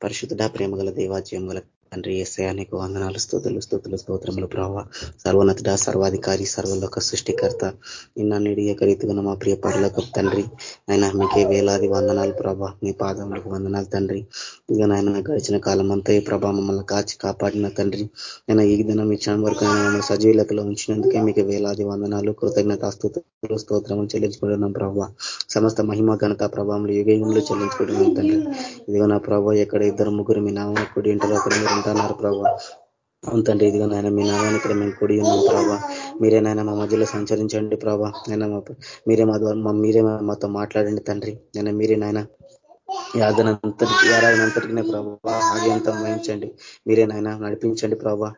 పరిశుద్ధ ప్రేమ గల దేవాజ్యం గల తండ్రి ఏసయానికి వందనాలు స్థుతులు స్థుతులు స్తోత్రములు ప్రభావ. సర్వోన్నతుడ సర్వాధికారి సర్వలోక సృష్టికర్త. నిన్న నిడియక రీతిగా మా ప్రియ పరులకు తండ్రి ఆయన మీకే వేలాది వందనాలు ప్రభా మీ పాదములకు వందనాలు తండ్రి. ఇక నాయన గడిచిన కాలం అంతా ఈ ప్రభా మమ్మల్ని కాచి కాపాడిన తండ్రి. నేను ఈ దినం ఇచ్చిన వరకు మమ్మల్ని సజీలకలో ఉంచినందుకే మీకు వేలాది వందనాలు కృతజ్ఞత స్థుతులు స్తోత్రములు చెల్లించుకుంటున్నాం ప్రభావ. సమస్త మహిమ ఘనత ప్రభావం యుగంలో చెల్లించుకుంటున్నాం తండ్రి. ఇదిగో నా ప్రభావ ఎక్కడ ఇద్దరు ముగ్గురు మీ నామని కుడి అక్కడ మీరు అన్నారు ప్రభావ అవును తండ్రి నాయన మీ నామాన్ని ఇక్కడ మేము కూడి ఉన్నాం ప్రభావ మీరే నాయన మా మధ్యలో సంచరించండి ప్రభా. నేను మీరే మా ద్వారా మీరే మాతో మాట్లాడండి తండ్రి. నేను మీరే నాయన యాదనంతటికి ఆరాధనంతటికి ప్రభావ ఆగ్యంతం వహించండి. మీరే నాయన నడిపించండి ప్రభా.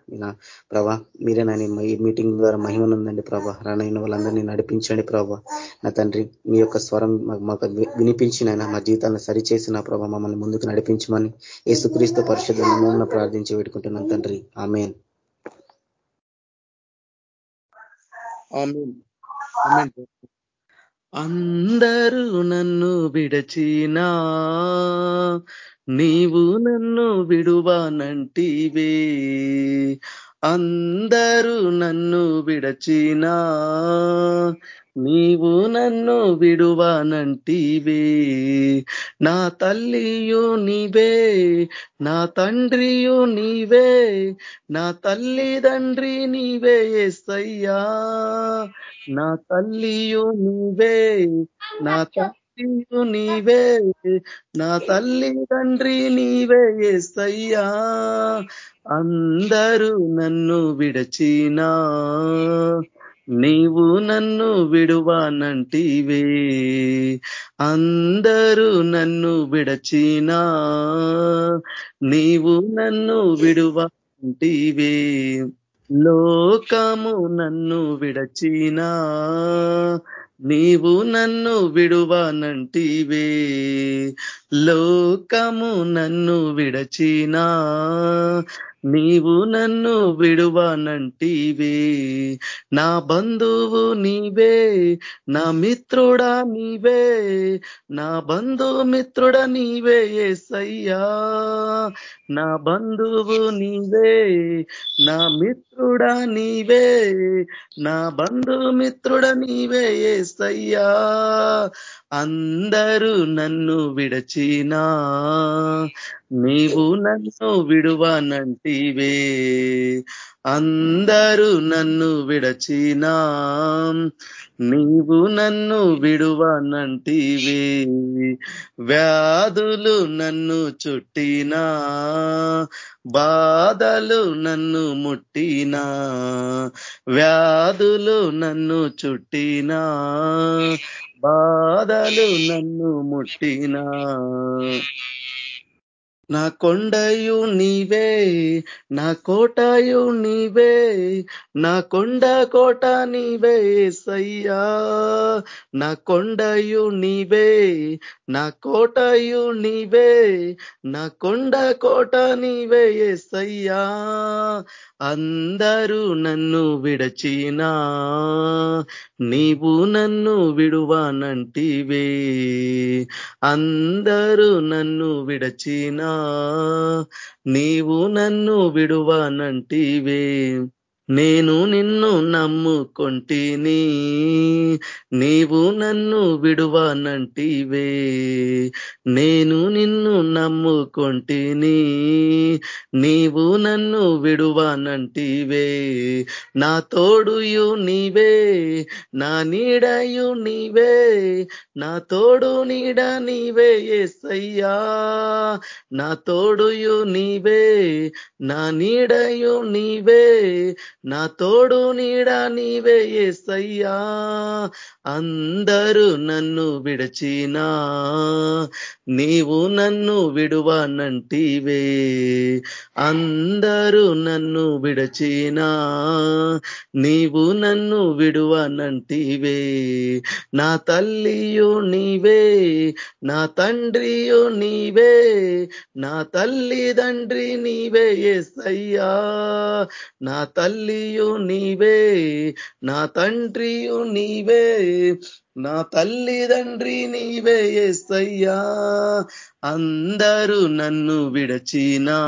ప్రభా మీరే నాయన ఈ మీటింగ్ ద్వారా మహిమనుందండి ప్రభా. రానైన వాళ్ళందరినీ నడిపించండి ప్రభా. నా తండ్రి మీ యొక్క స్వరం మాకు వినిపించినైనా మా జీవితాన్ని సరిచేసి నా ప్రభా మమ్మల్ని ముందుకు నడిపించమని యేసుక్రీస్తు పరిషత్ నమూన ప్రార్థించి పెట్టుకుంటున్నాను తండ్రి. ఆమెన్. అందరూ నన్ను విడచినా నీవు నన్ను విడువానంటివే. అందరూ నన్ను విడచినా నీవు నన్ను విడువానంటివే. నా తల్లియు నీవే నా తండ్రియు నీవే నా తల్లిదండ్రి నీవే ఎస్సయ్యా నా తల్లియు నీవే నా తండ్రియు నీవే నా తల్లిదండ్రి నీవే ఎస్సయ్యా అందరూ నన్ను విడచినా. నీవు నన్ను విడువానంటివే. అందరూ నన్ను విడచినా నీవు నన్ను విడువాంటివే లోకము నన్ను విడచినా నీవు నన్ను విడువానంటివే. లోకము నన్ను విడచినా నీవు నన్ను విడువానంటివే. నా బంధువు నీవే నా మిత్రుడా నీవే నా బంధుమిత్రుడ నీవే ఏసయ్యా. నా బంధువు నీవే నా మిత్రుడా నీవే నా బంధుమిత్రుడ నీవే ఏసయ్యా. అందరూ నన్ను విడచినా నీవు నన్ను విడువానంటివే. అందరూ నన్ను విడచినా నీవు నన్ను విడువానంటివే. వ్యాధులు నన్ను చుట్టినా బాధలు నన్ను ముట్టినా వ్యాధులు నన్ను చుట్టినా బాధలు నన్ను ముట్టినా. నా కొండయు నీవే నా కోటయు నీవే నా కొండ కోట నీవే సయ్యా. నా కొండయు నీవే నా కోటయు నీవే నా కొండ కోట నీవే సయ్యా. అందరూ నన్ను విడచినా నీవు నన్ను విడువానంటివే. అందరూ నన్ను విడచినా నీవు నన్ను విడువానంటివే. నేను నిన్ను నమ్ముకొంటిని నీవు నన్ను విడువానంటివే. నేను నిన్ను నమ్ముకొంటిని నీవు నన్ను విడువానంటివే. నా తోడుయు నీవే నా నీడయు నీవే నా తోడు నీడ నీవే ఎస్సయ్యా నా తోడుయు నీవే నా నీడయు నీవే నా తోడు నీడ నీవే ఏసయ్యా. అందరూ నన్ను విడచినా. నీవు నన్ను విడువానంటివే. అందరూ నన్ను విడచినా. నీవు నన్ను విడువానంటివే. నా తల్లియు నీవే. నా తండ్రియు నీవే. నా తల్లిదండ్రి నీవే ఎస్సయ్యా నా తల్లి తండ్రియు నీవే నా తండ్రియు నీవే నా తల్లిదండ్రి నీవే ఏస్తయ్యా అందరూ నన్ను విడచినా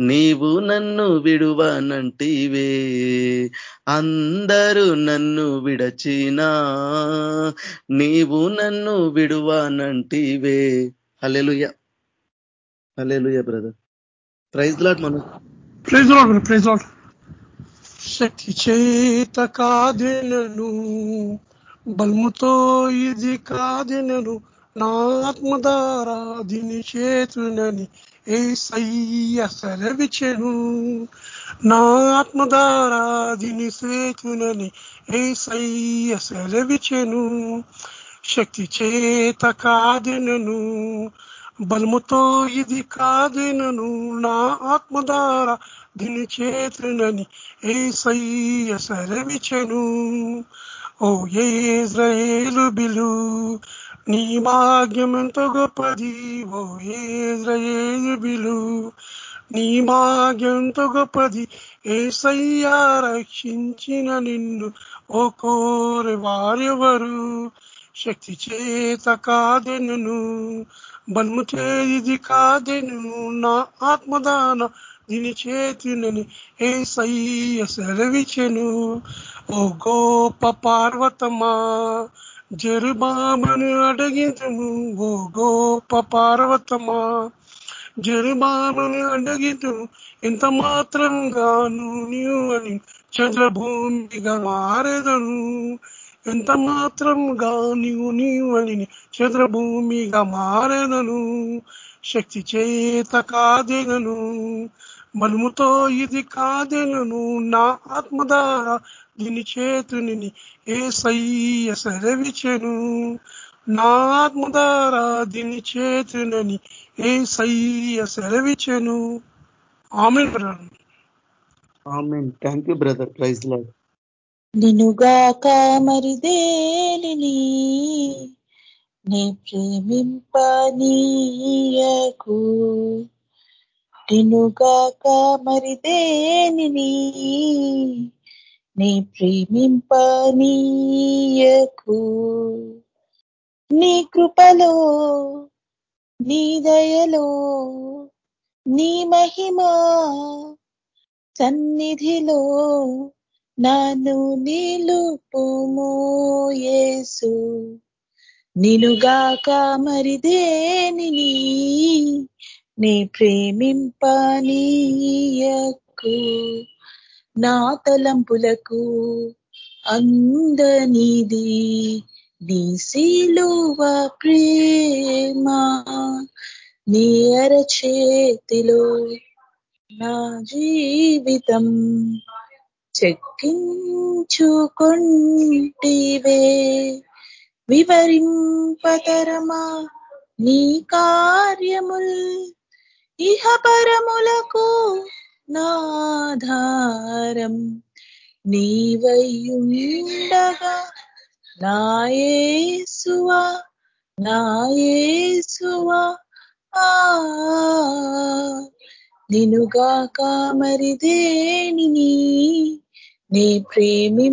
నీవు నన్ను విడువనంటివే. అందరూ నన్ను విడచినా నీవు నన్ను విడువనంటివే. Hallelujah hallelujah brother. Praise lord మనం ప్రైజ్ లాడ్ ప్రైజ్ లాడ్. శక్తి చేత కాదెనను బల్ముతో ఇది కాదెనను నా ఆత్మధారా దీని చేతునని ఏ సయ్య సెలవిచెను. నా ఆత్మధారా దీని చేతునని ఏ సయ్య సెలవిచెను. శక్తి చేత కాదెనను బలముతో ఇది కాదెనను నా ఆత్మధార దీని చేతునని ఏ సయ్య సెలవిచెను. ఓ ఏజ్రయేలు బిలు నీ మాగ్యం ఎంత గొప్పది. ఓ ఏజ్రయేలు బిలు నీ భాగ్యం ఎంత గొప్పది. ఏసయ్యా రక్షించిన నిన్ను ఓ కోరి వారెవరు? శక్తి చేత కాదెను బల్ము చేది కాదెను నా ఆత్మదాన దీని చేతినని ఏ సయ్య సెలవిచెను ఓ గోప పార్వతమా జరుబామను అడగితము ఓ గోప పార్వతమా జరుబాబను అడగితము ఎంత మాత్రంగాను నీవు అని చంద్రభూమిగా మారెదను ఎంత మాత్రంగా నీవు నీవని చంద్రభూమిగా మారెదను శక్తి చేత కాదెనను బలముతో ఇది కాదెనను నా ఆత్మధార దీని చేతుని ఏ సయ్య సెలవిచెను నా ఆత్మధార దీని చేతునని ఏ సయ్య సెలవిచెను ఆమె thank you brother praise lord నినుగాక మరి దేనిని నీ ప్రేమింపనీయకు. నినుగాక మరి దేనిని నీ ప్రేమింపనీయకు. నీ కృపలో నీ దయలో నీ మహిమా సన్నిధిలో నన్ను నిలుపుమోయేసు నిలుగాక మరి దేనిని నీ ప్రేమింపనీయకు నా తలంపులకు అందనిది. నీ శీలువ ప్రేమ నీ అరచేతిలో నా జీవితం చెక్కించుకుంటివే. వివరింపతరమా నీ కార్యముల్ ఇహపరములకు నాధారం నీవయ్యుండగా నాయేసువా నాయేసువా ఆ నినుగాక మరి నీ ప్రేమింపనీయకు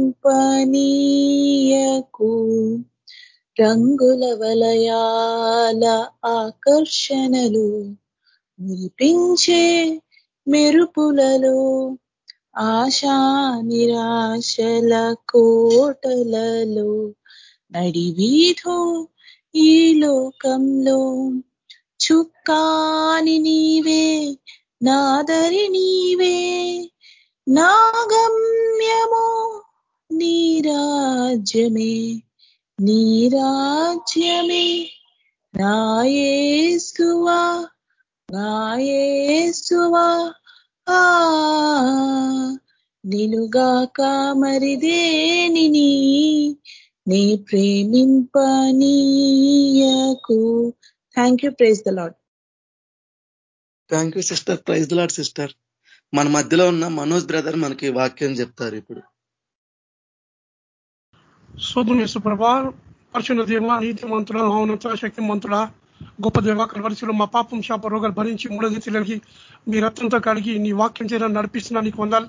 రంగుల వలయాల ఆకర్షణలు మురిపించే మెరుపులలో ఆశా నిరాశల కోటలలో నడివీధో ఈ లోకంలో చుక్కాని నీవే నాదరి నీవే నాగమ్యము నీరాజ్యమే నీరాజ్యమే నాయేసువా నాయేసువా ఆ నినుగాక మరి దేనిని నీ ప్రేమింపనీయకు. Thank you praise the lord thank you sister praise the lord sister మన మధ్యలో ఉన్న మనోజ్ బ్రదర్ మనకి వాక్యం చెప్తారు ఇప్పుడు. శోధం యేసు ప్రభా పరిశున్న దేవ నీతి మంతుడ మౌనత శక్తి మంతుడ గొప్ప దేవ కలవరిశిలో మా పాపం శాప రోగాలు భరించి మూడది తెలిగి మీ రక్తంతో కలిగి నీ వాక్యం చేయడం నడిపిస్తున్నా నీకు వందాలి.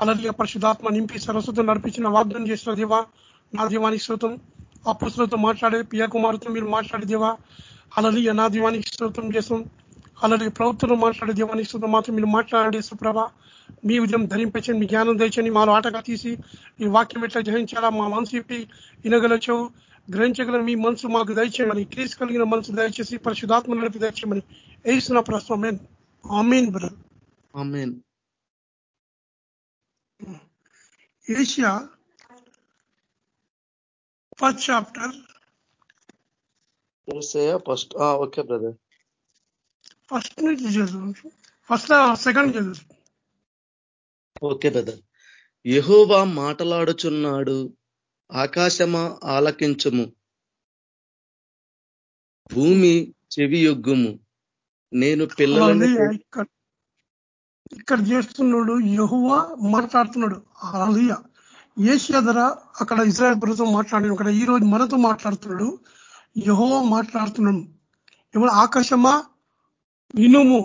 అలాగే పరిశుధాత్మ నింపి సరస్వతం నడిపించిన వాగ్దానం చేసిన దేవ నా దీవానికి శ్రోతం ఆ అప్పులతో మాట్లాడే పియా కుమారుతో మీరు మాట్లాడే దేవా అలలి నా దీవానికి శ్రోతం చేసాం అలాగే ప్రభుత్వం మాట్లాడే దీవానికి శ్రోతం మాత్రం మీరు మాట్లాడే సుప్రభ మీ ఉదయం ధరింపచ్చని మీ జ్ఞానం తెచ్చని మాలో ఆటగా తీసి ఈ వాక్యం ఎట్లా గ్రహించాలా మా మనసు ఇప్పి వినగలచో గ్రహించగల మీ మనసు మాకు దయచేయమని క్రీస్ కలిగిన మనసు దయచేసి పరిశుధాత్మ నడిపి దయచేయమని. వేస్తున్న ప్రశ్న amen. Brother. Isaiah first chapter. First okay brother. First నుంచి చదువు ఫస్ట్ సెకండ్ చదువు ఓకే బ్రదర్. యహోవా మాటలాడుచున్నాడు. ఆకాశమా ఆలకించము. భూమి చెవి యొగ్గుము నేను పిల్లలను ఇక్కడ చేస్తున్నాడు యహువా మాట్లాడుతున్నాడు. అలియ ఏషియా ధర అక్కడ ఇజ్రాయల్ ప్రభుత్వం మాట్లాడిన అక్కడ ఈ రోజు మనతో మాట్లాడుతున్నాడు. యహోవా మాట్లాడుతున్నాడు. ఏమన్నా ఆకాశమా ఇనుము?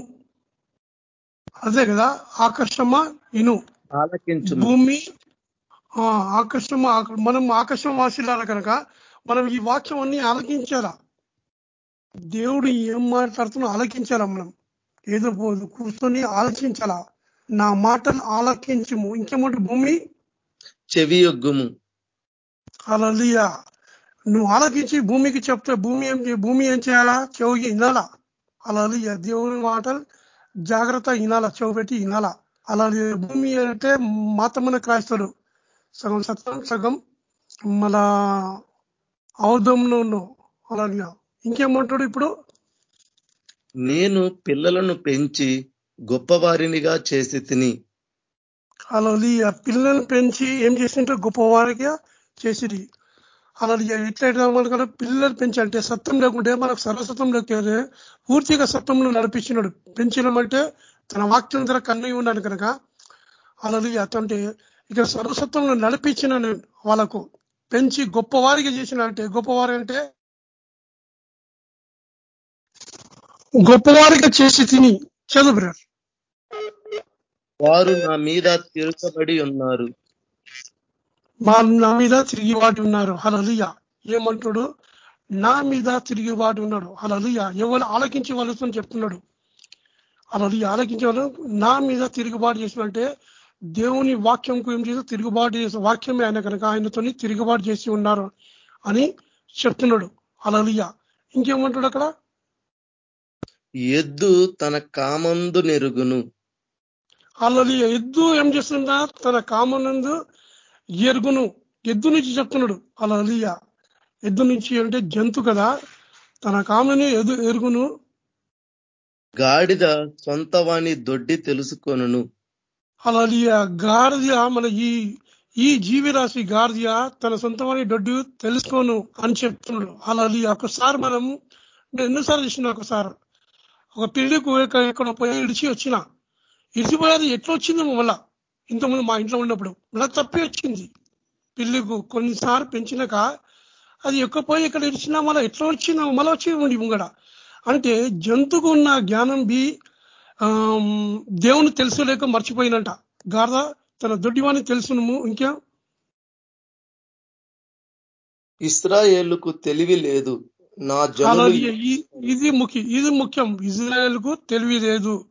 అదే కదా ఆకర్షమ ఇను భూమి ఆకర్షమ మనం ఆకర్షమ వాసిల్లాల కనుక మనం ఈ వాక్యం అన్ని ఆలకించాలా? దేవుడు ఏం మాట్లాడుతున్నా ఆలకించాలా మనం? ఏదో పోదు కూర్చొని ఆలోచించాలా నా మాటను ఆలకించము. ఇంకేమంటే భూమి? చెవి యొగ్గుము. అలలియా నువ్వు ఆలకించి భూమికి చెప్తే భూమి ఏం భూమి ఏం చేయాలా? చెవి వినాలా అలలియా దేవుని మాటలు జాగ్రత్త వినాల పెట్టి వినాల అలాగే భూమి అంటే మాతమైన క్రైస్తవుడు సగం సత్యం సగం మన అవధంలో ఉన్నావు అలాగే. ఇంకేమంటాడు ఇప్పుడు? నేను పిల్లలను పెంచి గొప్పవారినిగా చేసి తిని. అలా ఆ పిల్లలను పెంచి ఏం చేసింటే గొప్పవారిగా చేసిరి. అలా ఎట్లయితే మనకు పిల్లలు పెంచాలంటే సత్యం లేకుంటే మనకు సర్వసత్వం లేకపోతే పూర్తిగా సత్వంలో నడిపించినాడు. పెంచడం అంటే తన వాక్యం ధర కన్ను ఉన్నాడు కనుక. అలా అతంటే ఇక సర్వసత్వంలో నడిపించిన వాళ్ళకు పెంచి గొప్పవారిగా చేసిన అంటే గొప్పవారి అంటే గొప్పవారిగా చేసి తిని చదువు వారు నా మీద తిరగబడి ఉన్నారు. నా మీద తిరిగి వాటి ఉన్నారు. హలలియ ఏమంటాడు? నా మీద తిరిగి వాటి ఉన్నాడు. హలలియ ఎవరు ఆలకించే వాళ్ళతో చెప్తున్నాడు. అలలియ ఆలకించే వాళ్ళు నా మీద తిరుగుబాటు చేసినంటే దేవుని వాక్యంకు ఏం చేసి తిరుగుబాటు చేసి వాక్యమే ఆయన కనుక ఆయనతో తిరుగుబాటు చేసి ఉన్నారు అని చెప్తున్నాడు. అలలియ ఇంకేమంటాడు అక్కడ? ఎద్దు తన కామందు నెరుగును. అలలియ ఎద్దు ఏం చేస్తుందా? తన కామనందు ఎరుగును. ఎద్దు నుంచి చెప్తున్నాడు. అలా అలియ ఎద్దు నుంచి అంటే జంతు కదా. తన కామని ఎదు ఎరుగును. గాడిద సొంత వాణి దొడ్డి తెలుసుకొను అలా గాడిద మన ఈ ఈ జీవిరాశి గాడిద తన సొంతమని డొడ్డు తెలుసుకోను అని చెప్తున్నాడు. అలాది ఒకసారి మనం ఎన్నోసార్లు చూసిన ఒకసారి. ఒక పెళ్ళికి ఎక్కడ పోయి ఇడిచి వచ్చిన. ఇడిచిపోయేది ఎట్లా వచ్చిందో మళ్ళా. ఇంతకుముందు మా ఇంట్లో ఉన్నప్పుడు. మళ్ళీ తప్పి వచ్చింది. పిల్లికు కొన్నిసార్లు పెంచినాక అది ఎక్కపోయి ఇక్కడ ఇడిచినా మళ్ళీ ఎట్లా వచ్చిందో మళ్ళీ వచ్చి ఉండి ముంగడ. అంటే జంతుకు ఉన్న జ్ఞానం బి దేవుని తెలుసుకోలేక మర్చిపోయినంట. గార్ద తన దొడ్డివాణి తెలుసును ఇంకా? ఇస్రాయేళ్ళకు తెలివి లేదు. నా ఇది ముఖ్యం ఇది ముఖ్యం. ఇజ్రాయేల్కు తెలివి లేదు.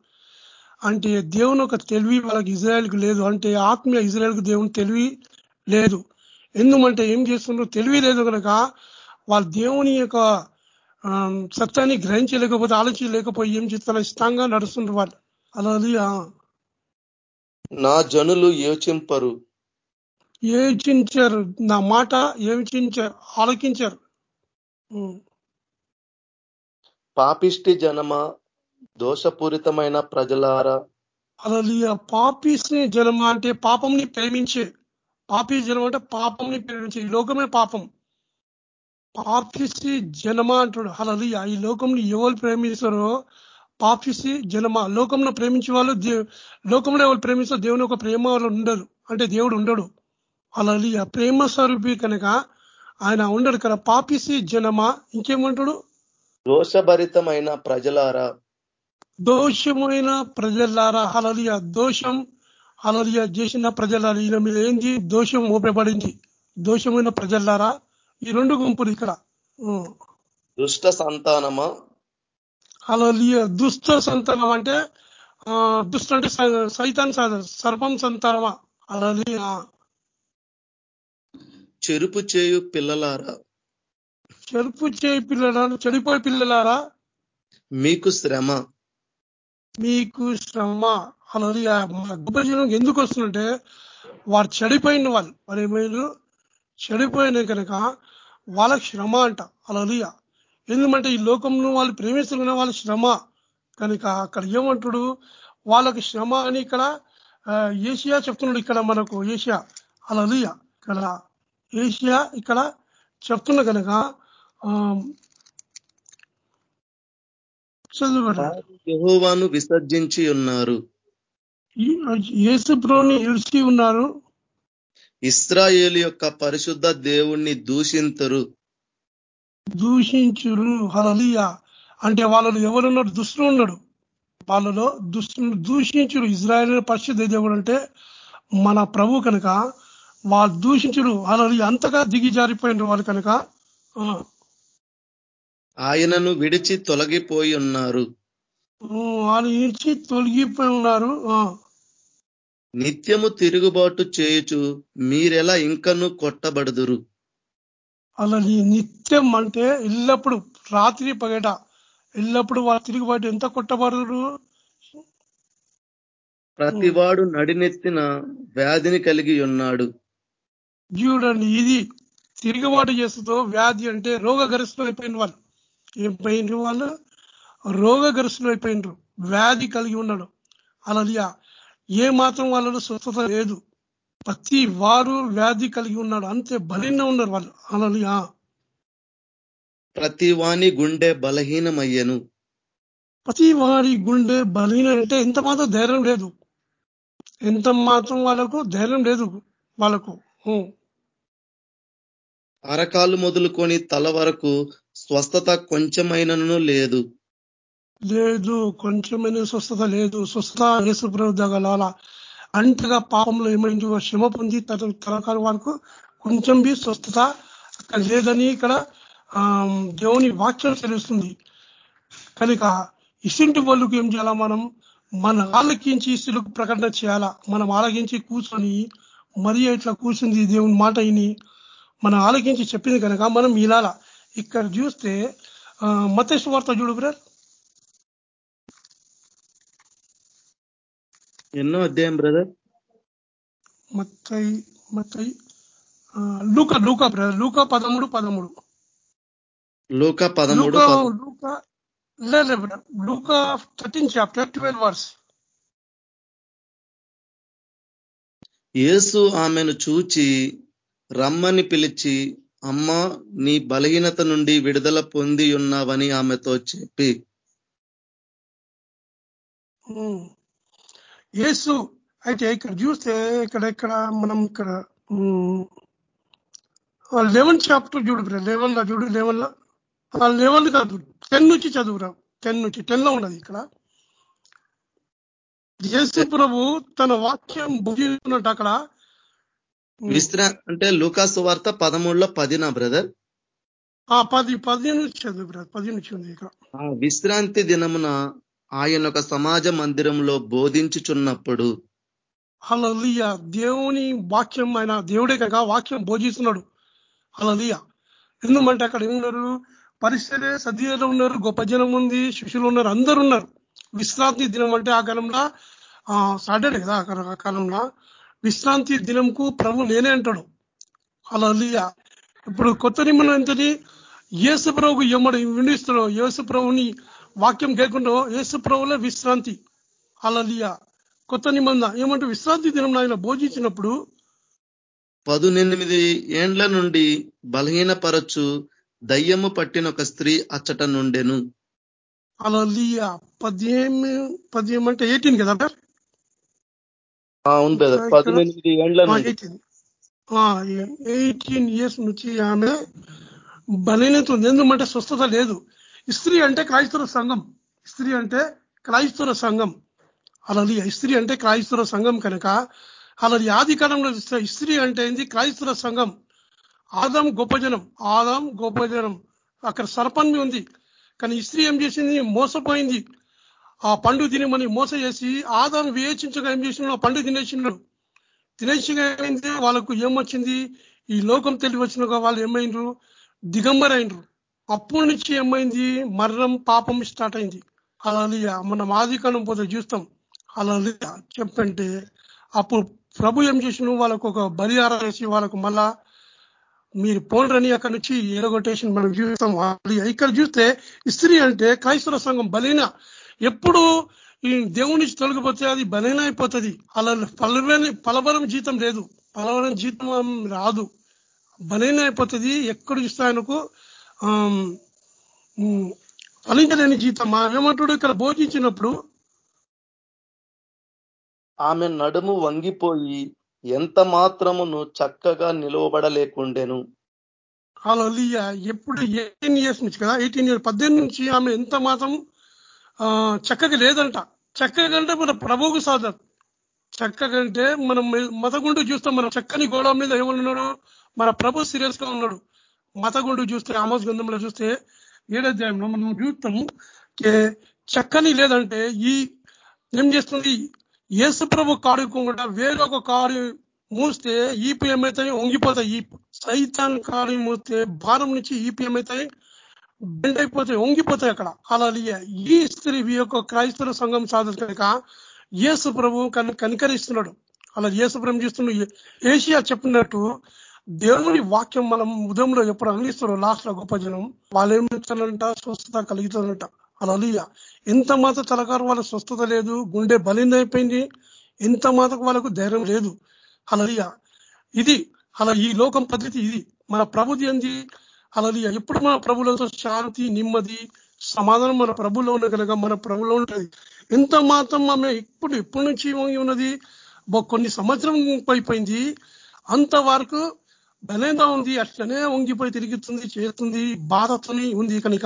అంటే దేవుని ఒక తెలివి వాళ్ళకి ఇజ్రాయల్కి లేదు. అంటే ఆత్మీయ ఇజ్రాయల్కి దేవుని తెలివి లేదు. ఎందుకంటే ఏం చేస్తుండ్రో తెలివి లేదు కనుక వాళ్ళ దేవుని యొక్క సత్యాన్ని గ్రహించలేకపోతే ఆలోచించలేకపోయి ఏం చేస్తారు? ఇష్టంగా నడుస్తుండ్రు వాళ్ళు. అలా నా జనులు యోచింపరు. యోచించారు. నా మాట యోచించారు. ఆలోకించారు. పాపిష్టి జనమ దోషపూరితమైన ప్రజలారా? అలా పాపిస్ని జనం అంటే పాపంని ప్రేమించే. పాపి జనం అంటే పాపంని ప్రేమించే. ఈ లోకమే పాపం. పాపిసి జనమా అంటాడు. అలా ఈ లోకంని ఎవరు ప్రేమిస్తారో పాపిసి జనమా. లోకంలో ప్రేమించే వాళ్ళు లోకంలో ఎవరు ప్రేమిస్తారో దేవుని ఒక ప్రేమ ఉండదు అంటే దేవుడు ఉండడు. అలా ప్రేమ స్వరూపి కనుక ఆయన ఉండడు కదా. పాపిసి జనమా. ఇంకేమంటాడు? దోషభరితమైన ప్రజలారా? దోషమైన ప్రజలారా? హలలియ దోషం హలలియ చేసిన ప్రజలారా. ఈయన మీద ఏంది? దోషం మోపబడింది. దోషమైన ప్రజలారా? ఈ రెండు గుంపులు ఇక్కడ. దుష్ట సంతానమా? అలా దుష్ట సంతానం అంటే ఆ, దుష్ట అంటే స- సైతాన్ స- సర్పం సంతానమా? అలా చెరుపు చేయు పిల్లలారా? చెరుపు చేయి పిల్లలారా చెడిపోయే పిల్లలారా? మీకు శ్రమ. మీకు శ్రమ. గొప్ప జీవనం ఎందుకు వస్తుందంటే వారు చెడిపోయిన వాళ్ళు. మరి ఏమైనా చెడిపోయిన కనుక వాళ్ళకి శ్రమ అంట. అలలియ ఎందుకంటే ఈ లోకంలో వాళ్ళు ప్రేమిస్తున్న వాళ్ళ శ్రమ. కనుక అక్కడ ఏమంటాడు? వాళ్ళకి శ్రమ అని ఇక్కడ ఏషియా చెప్తున్నాడు ఇక్కడ మనకు. ఏషియా. అలలియ ఇక్కడ ఏషియా ఇక్కడ చెప్తున్న కనుక యెహోవాను విసర్జించి ఉన్నారు. యేసు ప్రోని ఇడిచి ఉన్నారు. ఇస్రాయేలు యొక్క పరిశుద్ధ దేవుణ్ణి దూషింతరు. దూషించురు. హలలియ అంటే వాళ్ళలో ఎవరున్నాడు దుష్టుడు ఉన్నాడు. వాళ్ళలో దుష్టు దూషించురు. ఇజ్రాయేల్ పరిశుద్ధ దేవుడు అంటే మన ప్రభు కనుక వాళ్ళు దూషించురు. అలలి అంతగా దిగి జారిపోయినారు వాళ్ళు కనుక. ఆయనను విడిచి తొలగిపోయి ఉన్నారు. వాళ్ళు ఇచ్చి తొలగిపోయి ఉన్నారు. నిత్యము తిరుగుబాటు చేయుచు మీరెలా ఇంకను కొట్టబడుదురు? అలాని నిత్యం అంటే ఎల్లప్పుడు రాత్రి పగట ఎల్లప్పుడు వాళ్ళ తిరుగుబాటు ఎంత కొట్టబడరు ప్రతివాడు నడినెత్తిన వ్యాధిని కలిగి ఉన్నాడు. చూడండి ఇది తిరుగుబాటు చేస్తుందో వ్యాధి అంటే రోగగ్రస్తులు అయిపోయిన వాళ్ళు. ఏం పోయిన వాళ్ళు? రోగగ్రస్తులు అయిపోయినరు వ్యాధి కలిగి ఉన్నాడు. అలలియా ఏ మాత్రం వాళ్ళలో స్వస్థత లేదు. ప్రతి వారు వ్యాధి కలిగి ఉన్నాడు. అంతే బలంగా ఉన్నారు వాళ్ళు. అలలియా ప్రతి వాని గుండె బలహీనమయ్యను. ప్రతి వారి గుండె బలహీన అంటే ఎంత మాత్రం ధైర్యం లేదు. ఎంత మాత్రం వాళ్ళకు ధైర్యం లేదు వాళ్ళకు. అరకాలు మొదలుకొని తల వరకు స్వస్థత కొంచెమైనను లేదు. లేదు కొంచెమైన స్వస్థత లేదు. స్వస్థత యేసుప్రభు దగ్గర అంతగా పాపంలో ఏమైంది శ్రమ పొంది తరకాల వరకు కొంచెం బి స్వస్థత అక్కడ లేదని ఇక్కడ దేవుని వాక్యం తెలుస్తుంది. కనుక ఇసింటి వాళ్ళకు ఏం చేయాలా మనం? మన ఆలకించి ఇసులకు ప్రకటన చేయాలా? మనం ఆలకించి కూర్చొని మరి ఇట్లా కూర్చుంది దేవుని మాట విని మనం ఆలకించి చెప్పింది కనుక మనం ఇలాల ఇక్కడ చూస్తే మతేశ్వ వార్త చూడు బ్రదర్. ఎన్నో అధ్యాయం బ్రదర్ ఆ, లూక లూక బ్రదర్ లూక పదమూడు పదమూడు. లూక పదమూడు లూకా పద- లూకా. లేదు బ్రదర్ లూకా థర్టీన్ చాప్టర్ ట్వెల్వ్ వర్స్ యేసు ఆమెను చూచి రమ్మని పిలిచి అమ్మా నీ బలహీనత నుండి విడుదల పొంది ఉన్నావని ఆమెతో చెప్పి. యేసు అయితే ఇక్కడ చూస్తే ఇక్కడ ఇక్కడ మనం ఇక్కడ లెవెన్ చాప్టర్ చూడు లెవెన్లో చూడు లెవెన్లో లెవెన్ కాదు టెన్ నుంచి చదువురా టెన్ నుంచి టెన్లో ఉన్నది ఇక్కడ. యేసు ప్రభు తన వాక్యం భుజిస్తున్నట్టు అక్కడ విశ్రా అంటే లూకాసు వార్త పదమూడులో పదినా బ్రదర్? ఆ పది పది నుంచి చదువు బ్రదర్ పది నుంచి ఉంది ఇక్కడ. విశ్రాంతి దినమున ఆయన ఒక సమాజ మందిరంలో బోధించుచున్నప్పుడు అలలియ దేవుని వాక్యం ఆయన దేవుడే కనుక వాక్యం బోధిస్తున్నాడు. అలలియ ఎందుకంటే అక్కడ ఏమున్నారు? పరిస్థితి సద్యలో ఉన్నారు గొప్ప జనం ఉంది శిష్యులు ఉన్నారు అందరు ఉన్నారు. విశ్రాంతి దినం అంటే ఆ కాలంలో సాటర్డే కదా ఆ ఆ కాలంలో విశ్రాంతి దినంకు ప్రభు నేనే అంటాడు. అలలియ ఇప్పుడు కొత్త నిమ్మలం యేసు ప్రభుకు ఎమ్మడు వినిస్తున్నాడు యేసు ప్రభుని వాక్యం కేకుండా యేసు ప్రభులో విశ్రాంతి. అలలియ కొత్త నిబంధన. ఏమంటే విశ్రాంతి దినం ఆయన భోజించినప్పుడు పదునెనిమిది ఏండ్ల నుండి బలహీనపరచు దయ్యము పట్టిన ఒక స్త్రీ అచ్చట నుండెను. అలలియ పదిహేను పదిహేను అంటే ఎయిటీన్ కదా సార్? అవును ఏండ్ల ఎయిటీన్. ఎయిటీన్ ఇయర్స్ నుంచి ఆమె బలహీనత ఉంది. ఎందుకంటే స్వస్థత లేదు. స్త్రీ అంటే క్రైస్తవ సంఘం. స్త్రీ అంటే క్రైస్తవ సంఘం. అలాది స్త్రీ అంటే క్రైస్తవ సంఘం కనుక అలాది ఆది కాలంలో స్త్రీ అంటే ఏంది? క్రైస్తవ సంఘం. ఆదాం గొప్ప జనం. ఆదాం గొప్ప జనం. అక్కడ సర్పంగి ఉంది. కానీ స్త్రీ ఏం చేసింది? మోసపోయింది. ఆ పండు తినమని మోస చేసి ఆదాం వివేచించగా ఏం చేసిన పండు తినేసినాడు తినేసిగా ఏమైంది? వాళ్ళకు ఏమొచ్చింది? ఈ లోకం తెలివి వచ్చినాక వాళ్ళు ఏమైండ్రు? దిగంబరైనరు అప్పుడు నుంచి ఏమైంది? మరణం పాపం స్టార్ట్ అయింది. అలా మనం ఆదికాలం పోతే చూస్తాం. అలా చెప్పంటే అప్పుడు ప్రభు ఏం చేసిన వాళ్ళకు ఒక బలిహారం వేసి వాళ్ళకు మళ్ళా మీరు పోండ్రని అక్కడి నుంచి ఎరగొట్టేసి మనం చూస్తాం. ఇక్కడ చూస్తే స్త్రీ అంటే క్రైస్తవ సంఘం బలైన ఎప్పుడు ఈ దేవుడి నుంచి తొలగిపోతే అది బలైన అయిపోతుంది. అలా పలవని పలవరం జీతం లేదు. పలవరం జీతం రాదు. బలైన అయిపోతుంది. ఎక్కడ చూస్తే ఆయనకు ఫలించలేని జీతం ఏమంటాడు ఇక్కడ భోజించినప్పుడు ఆమె నడుము వంగిపోయి ఎంత మాత్రమును చక్కగా నిలవబడలేకుండెను. అలా ఎప్పుడు ఎయిటీన్ ఇయర్స్ నుంచి కదా ఎయిటీన్ ఇయర్స్ పద్దెనిమిది నుంచి ఆమె ఎంత మాత్రం చక్కగా లేదంట. చక్కగా అంటే మన ప్రభువుకు సాధన చక్కగంటే మనం మతగుండు చూస్తాం మనం చక్కని గోడ మీద ఏమన్నాడు మన ప్రభు సీరియస్గా ఉన్నాడు. మతగుండు చూస్తే ఆమోస్ గ్రంథంలో చూస్తే ఏడాధ్యాయంలో మనం చూస్తాము. చక్కని లేదంటే ఈ ఏం చేస్తుంది? యేసు ప్రభు కాడుకోకుండా వేరొక కాడు మూస్తే ఈపు ఏమైతాయి? వంగిపోతాయి. ఈపు సైతాన్ కాడు మూస్తే భారం నుంచి ఈపు అయితే బెండ్ అయిపోతాయి వంగిపోతాయి అక్కడ. అలా ఈ స్త్రీ యొక్క క్రైస్తవ సంఘం సాధన కనుక యేసు ప్రభు కనికరిస్తున్నాడు. అలా యేసు ప్రభు చూస్తున్నాడు? ఏషియా చెప్పినట్టు దేవుని వాక్యం మనం ఉదయంలో ఎప్పుడు అందిస్తారో లాస్ట్లో గొప్ప జనం వాళ్ళు ఏమిస్తారంట స్వస్థత కలుగుతుందంట అలా ఎంత మాత తలకారు వాళ్ళ స్వస్థత లేదు గుండె బలిందైపోయింది ఎంత మాతకు వాళ్ళకు ధైర్యం లేదు. అలా ఇది అలా ఈ లోకం పద్ధతి ఇది. మన ప్రభుది ఏంది? అలా ఎప్పుడు మన ప్రభులతో శాంతి నెమ్మది సమాధానం మన ప్రభులో ఉన్న కనుక మన ప్రభులో ఉంటుంది. ఎంత మాత్రం ఆమె ఇప్పుడు ఎప్పటి నుంచి ఉన్నది? కొన్ని సంవత్సరం అయిపోయింది. అంతవరకు బలంగా ఉంది అట్లనే వంగిపోయి తిరుగుతుంది చేస్తుంది బాధతోని ఉంది కనుక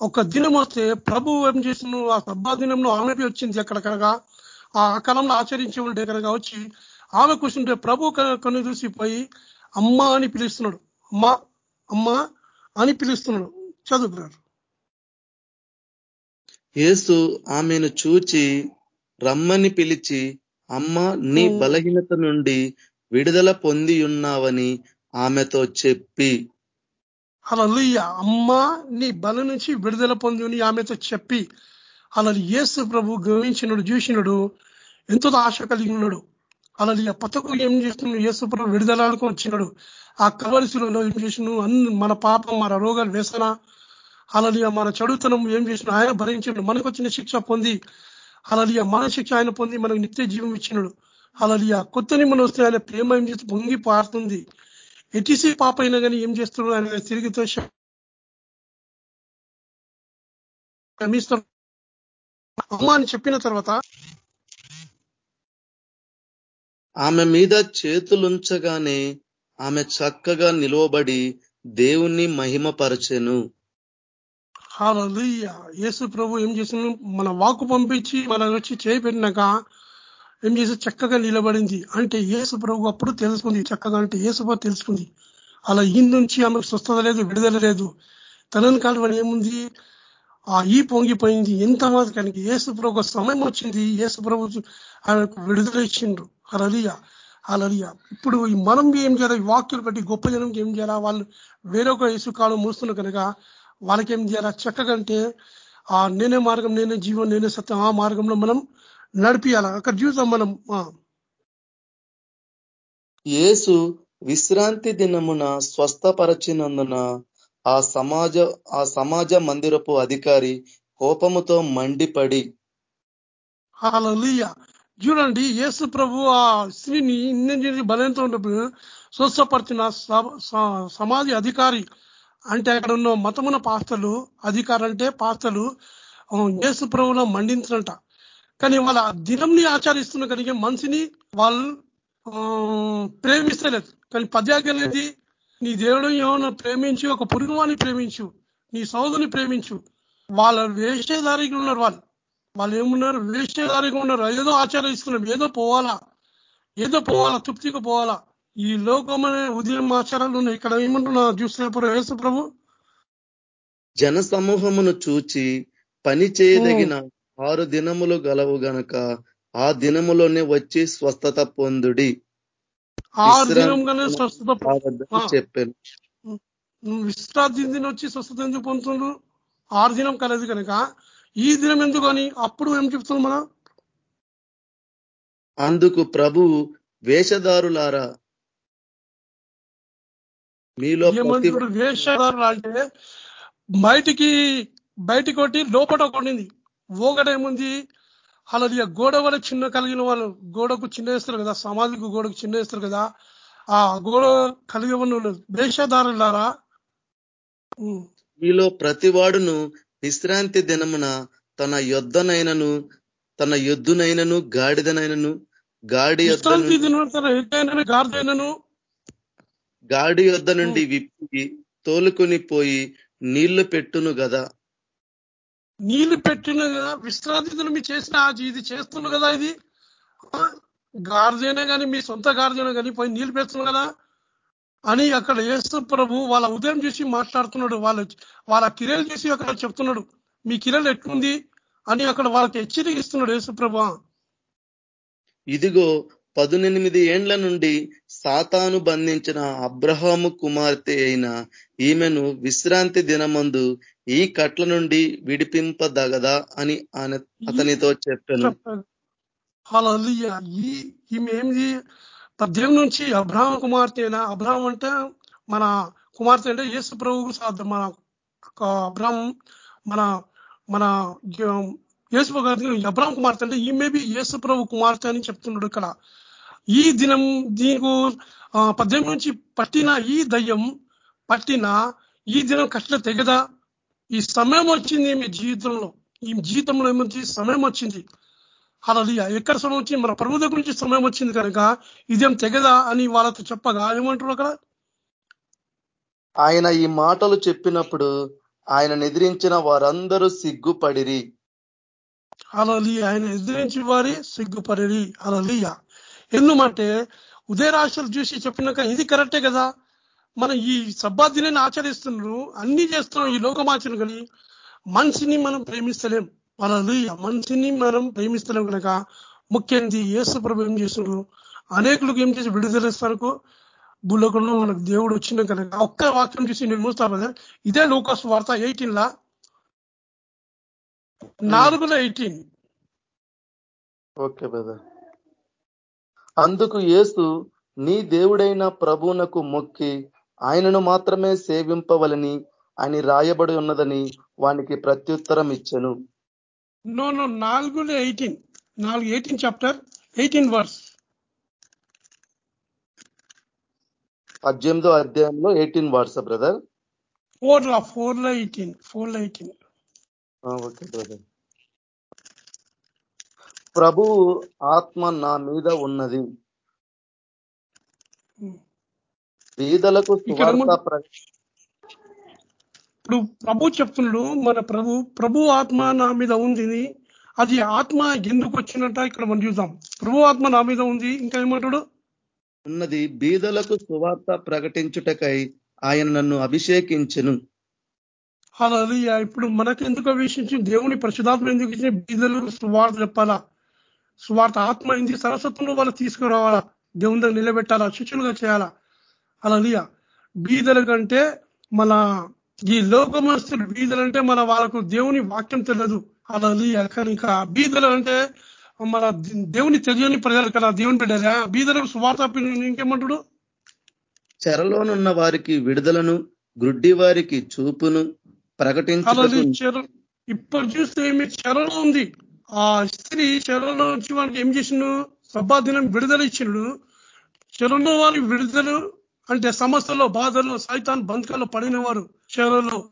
ఒక దినం వస్తే ప్రభు ఏం చేసిన ఆ సబ్బా దినంలో ఆమె వచ్చింది అక్కడ కనుక. ఆ కాలంలో ఆచరించి ఉంటే కనుక వచ్చి ఆమె కూర్చుంటే ప్రభు కన్ను చూసిపోయి అమ్మ అని పిలుస్తున్నాడు. అమ్మ అమ్మ అని పిలుస్తున్నాడు. చదువుకున్నారు యేసు ఆమెను చూచి రమ్మని పిలిచి అమ్మ నీ బలహీనత నుండి విడుదల పొంది ఉన్నావని ఆమెతో చెప్పి అలా అమ్మ నీ బల నుంచి విడుదల పొందిని ఆమెతో చెప్పి అలా యేసు ప్రభు గమనించినడు చూసినడు ఎంతో ఆశ కలిగి ఉన్నాడు. అలా పతకు ఏం చేస్తున్నాడు? యేసు ప్రభు విడుదలకు వచ్చినాడు. ఆ కవరిశిలో ఏం చేసిన మన పాపం మన రోగాలు వేసన? అలలియ మన చెడుతనం ఏం చేసిన ఆయన భరించాడు మనకు వచ్చిన శిక్ష పొంది అలలియ మన శిక్ష ఆయన పొంది మనకు నిత్య జీవం ఇచ్చినాడు. అలలియ కొత్త నిమ్మలు వస్తే ఆయన ప్రేమ ఏం చేసి పొంగి పారుతుంది. ఎటిసి పాప అయినా కానీ ఏం చేస్తున్నాడు ఆయన తిరిగితో అమ్మ అని చెప్పిన తర్వాత ఆమె మీద చేతులుంచగానే ఆమె చక్కగా నిలువబడి దేవుణ్ణి మహిమపరచెను. యేసు ప్రభు ఏం చేసిన మన వాకు పంపించి మన వచ్చి చేయబెట్టినాక ఏం చేసి చక్కగా నిలబడింది అంటే ఏసు ప్రభు అప్పుడు తెలుసుకుంది చక్కగా అంటే ఏసు ప్రభు తెలుసుకుంది. అలా ఈ నుంచి ఆమెకు స్వస్థత లేదు విడుదల లేదు. తనని కాలువని ఏముంది? ఆ ఈ పొంగిపోయింది. ఎంత మాత్రానికి ఏసు ప్రభు సమయం వచ్చింది. ఏసు ప్రభు ఆమెకు విడుదల ఇచ్చిండ్రు. అలలియ అలలియ ఇప్పుడు మనం ఏం చేయాలి? వాక్యులు బట్టి గొప్ప జనం ఏం చేయాలా? వాళ్ళు వేరొక యేసు కాలం మూస్తున్న కనుక వాళ్ళకేం చేయాలా? చక్కగా అంటే ఆ నేనే మార్గం నేనే జీవం నేనే సత్యం ఆ మార్గంలో మనం నడిపియాల? అక్కడ చూసాం మనం యేసు విశ్రాంతి దినమున స్వస్థపరచినందున ఆ సమాజ ఆ సమాజ మందిరపు అధికారి కోపముతో మండిపడి. చూడండి యేసు ప్రభు ఆ స్త్రీని ఇన్ని బలంతో ఉన్నప్పుడు స్వస్థపరిచిన సమాజ అధికారి. అంటే అక్కడ ఉన్న మతమున పాస్తలు అధికారు అంటే పాస్తలు యేసు ప్రభులో మండించడంట కానీ వాళ్ళ దినంని ఆచరిస్తున్న కనుక మనిషిని వాళ్ళు ప్రేమిస్తలేదు. కానీ పద్యాగనేది నీ దేవుడు ఏమన్నా ప్రేమించి ఒక పురుగువాన్ని ప్రేమించు నీ సోదరుని ప్రేమించు. వాళ్ళ వేషధారిగా ఉన్నారు వాళ్ళు. వాళ్ళు ఏమున్నారు? వేషధారిగా ఉన్నారు. ఏదో ఆచరిస్తున్నారు ఏదో పోవాలా? ఏదో పోవాలా? తృప్తిగా పోవాలా? ఈ లోకమనే ఉదయం ఆచారాలు ఉన్నాయి. ఇక్కడ ఏమంటున్నా చూస్తే యేసు ప్రభు? జన సమూహమును చూచి పని చేయదగిన ఆరు దినములు గలవు గనక ఆ దినములోనే వచ్చి స్వస్థత పొందుడి. చెప్పాను. విశ్రాంతి దినం వచ్చి స్వస్థత ఎందుకు పొందుతుండ్రు ఆరు దినం కలదు కనుక ఈ దినం ఎందుకు అని అప్పుడు ఏం చెప్తున్నాం మనం? అందుకు ప్రభు వేషధారులారా మీలో వేషధారులు అంటే బయటికి బయటికి ఒకటి లోపల ఒకటింది ఓగడేముంది అలా గోడ వల్ల చిన్న కలిగిన వాళ్ళు గోడకు చిన్న వేస్తారు కదా సమాధికి గోడకు చిన్న వేస్తారు కదా ఆ గోడ కలిగి ఉన్న ఉమ్. మీలో ప్రతివాడును విశ్రాంతి దినమున తన యొద్దనైనను తన యొద్దునైనను గాడిదనైనను గాడి విశ్రాంతి తన గార్దైనను గాడి యొద్ద నుండి విప్పి తోలుకొని పోయి నీళ్ళు పెట్టును గదా. నీళ్ళు పెట్టిన కదా విశ్రాంతి దినం మీరు చేసిన ఇది చేస్తున్నారు కదా ఇది? ఆ, గార్జైనా కానీ మీ సొంత గార్జైనా కానీ పోయి నీళ్ళు పెడుతున్నారు కదా? అని అక్కడ యేసు ప్రభు వాళ్ళ ఉదయం చూసి మాట్లాడుతున్నాడు. వాళ్ళ వాళ్ళ కిరలు చూసి అక్కడ చెప్తున్నాడు. మీ కిరలు ఎట్లుంది? అని అక్కడ వాళ్ళకి హెచ్చరికిస్తున్నాడు యేసు ప్రభు. ఇదిగో పదునెనిమిది ఏండ్ల నుండి సాతాను బంధించిన అబ్రహాము కుమార్తె అయిన ఈమెను విశ్రాంతి దినమందు ఈ కట్ల నుండి విడిపింపదగదా అని ఆయన అతనితో చెప్పాను. ఈ ఈమె ఏంది పద్దెనిమిది నుంచి అబ్రహాం కుమార్తెనా? అబ్రహాం అంటే మన కుమార్తె అంటే యేసు ప్రభువుకు సాధ్యం మన అబ్రహాం మన మన యేసు అబ్రహాం కుమార్తె అంటే ఈమె బి యేసు ప్రభు కుమార్తె అని చెప్తున్నాడు ఇక్కడ. ఈ దినం దీనికి పద్దెనిమిది నుంచి పట్టిన ఈ దయ్యం పట్టిన ఈ దినం కష్ట తెగదా? ఈ సమయం వచ్చింది మీ జీవితంలో. ఈ జీవితంలో ఏమొచ్చి సమయం వచ్చింది. అలా ఎక్కడ సమయం వచ్చింది? మన ప్రభు దగ్గర నుంచి సమయం వచ్చింది కనుక ఇదేం తెగదా అని వాళ్ళతో చెప్పగా. ఏమంటారు అక్కడ? ఆయన ఈ మాటలు చెప్పినప్పుడు ఆయన ఎదిరించిన వారందరూ సిగ్గుపడిరి. అలలి ఆయన ఎదిరించి వారి సిగ్గుపడి అలలియ ఎందుమంటే ఉదయరాశులు చూసి చెప్పినాక ఇది కరెక్టే కదా? మనం ఈ సబ్బాదిని ఆచరిస్తున్నారు అన్ని చేస్తున్నాం ఈ లోకమాచరణ కానీ మనిషిని మనం ప్రేమిస్తలేం. వాళ్ళు మనిషిని మనం ప్రేమిస్తలేం కనుక ముఖ్యంగా యేసు ప్రభు ఏం చేస్తున్నారు? అనేకులకు ఏం చేసి విడుదలస్తారు భూలోకంలో మనకు దేవుడు వచ్చిన కనుక ఒక్క వాక్యం చూసి నేను మూస్తాను బ్రదర్ ఇదే లోకస్ వార్త ఎయిటీన్ లా. నాలుగులో ఎయిటీన్. Okay brother. అందుకు యేసు నీ దేవుడైన ప్రభువునకు మొక్కి ఆయనను మాత్రమే సేవింపవలని అని రాయబడి ఉన్నదని వానికి ప్రత్యుత్తరం ఇచ్చెను. నో నో నాలుగులో ఎయిటీన్ నాలుగు ఎయిటీన్ చాప్టర్ ఎయిటీన్ వర్స్ పద్దెనిమిదో అధ్యాయంలో ఎయిటీన్ వాట్స్ బ్రదర్ ఫోర్ లా ఫోర్లో ఎయిటీన్ ఫోర్లో ఎయిటీన్ ఓకే బ్రదర్ ప్రభువు ఆత్మ నా మీద ఉన్నది. ప్ర- ఇప్పుడు ప్రభు చెప్తున్నాడు మన ప్రభు ప్రభు ఆత్మ నా మీద ఉంది. అది ఆత్మ ఎందుకు వచ్చినట్ట ఇక్కడ మనం చూద్దాం. ప్రభు ఆత్మ నా మీద ఉంది ఇంకా ఏమంటాడు? ఉన్నది బీదలకు సువార్త ప్రకటించుటకై ఆయన నన్ను అభిషేకించెను. అలా ఇప్పుడు మనకు ఎందుకు అభిషేకించి? దేవుని పరిశుధాత్మ ఎందుకు ఇచ్చిన బీదలకు సువార్త చెప్పాలా? సువార్త ఆత్మ అయింది సరస్వతంలో వాళ్ళు తీసుకురావాలా? దేవుని దగ్గర నిలబెట్టాలా? శిష్యులుగా చేయాలా? అలా బీదల కంటే మన ఈ లోకమస్తులు బీదలు అంటే మన వాళ్ళకు దేవుని వాక్యం తెలియదు. అలా కానీ ఇంకా బీదలు అంటే మన దేవుని తెలియని ప్రజలు కదా దేవుని బిడ్డరా బీదలకు సువార్త ఇంకేమంటాడు? చెరలోనున్న వారికి విడుదలను గ్రుడ్డి వారికి చూపును చెర ఇప్పుడు చూస్తే ఏమి చెరలో ఉంది. ఆ స్త్రీ చెరలో నుంచి వాళ్ళకి ఏం చేసిండు? సబ్బాదినం విడుదల ఇచ్చినడు చెరలో వారి విడుదల అంటే సమస్యలో బాధల్లో సైతాన్ బంధకాల్లో పడిన వారు చెరలో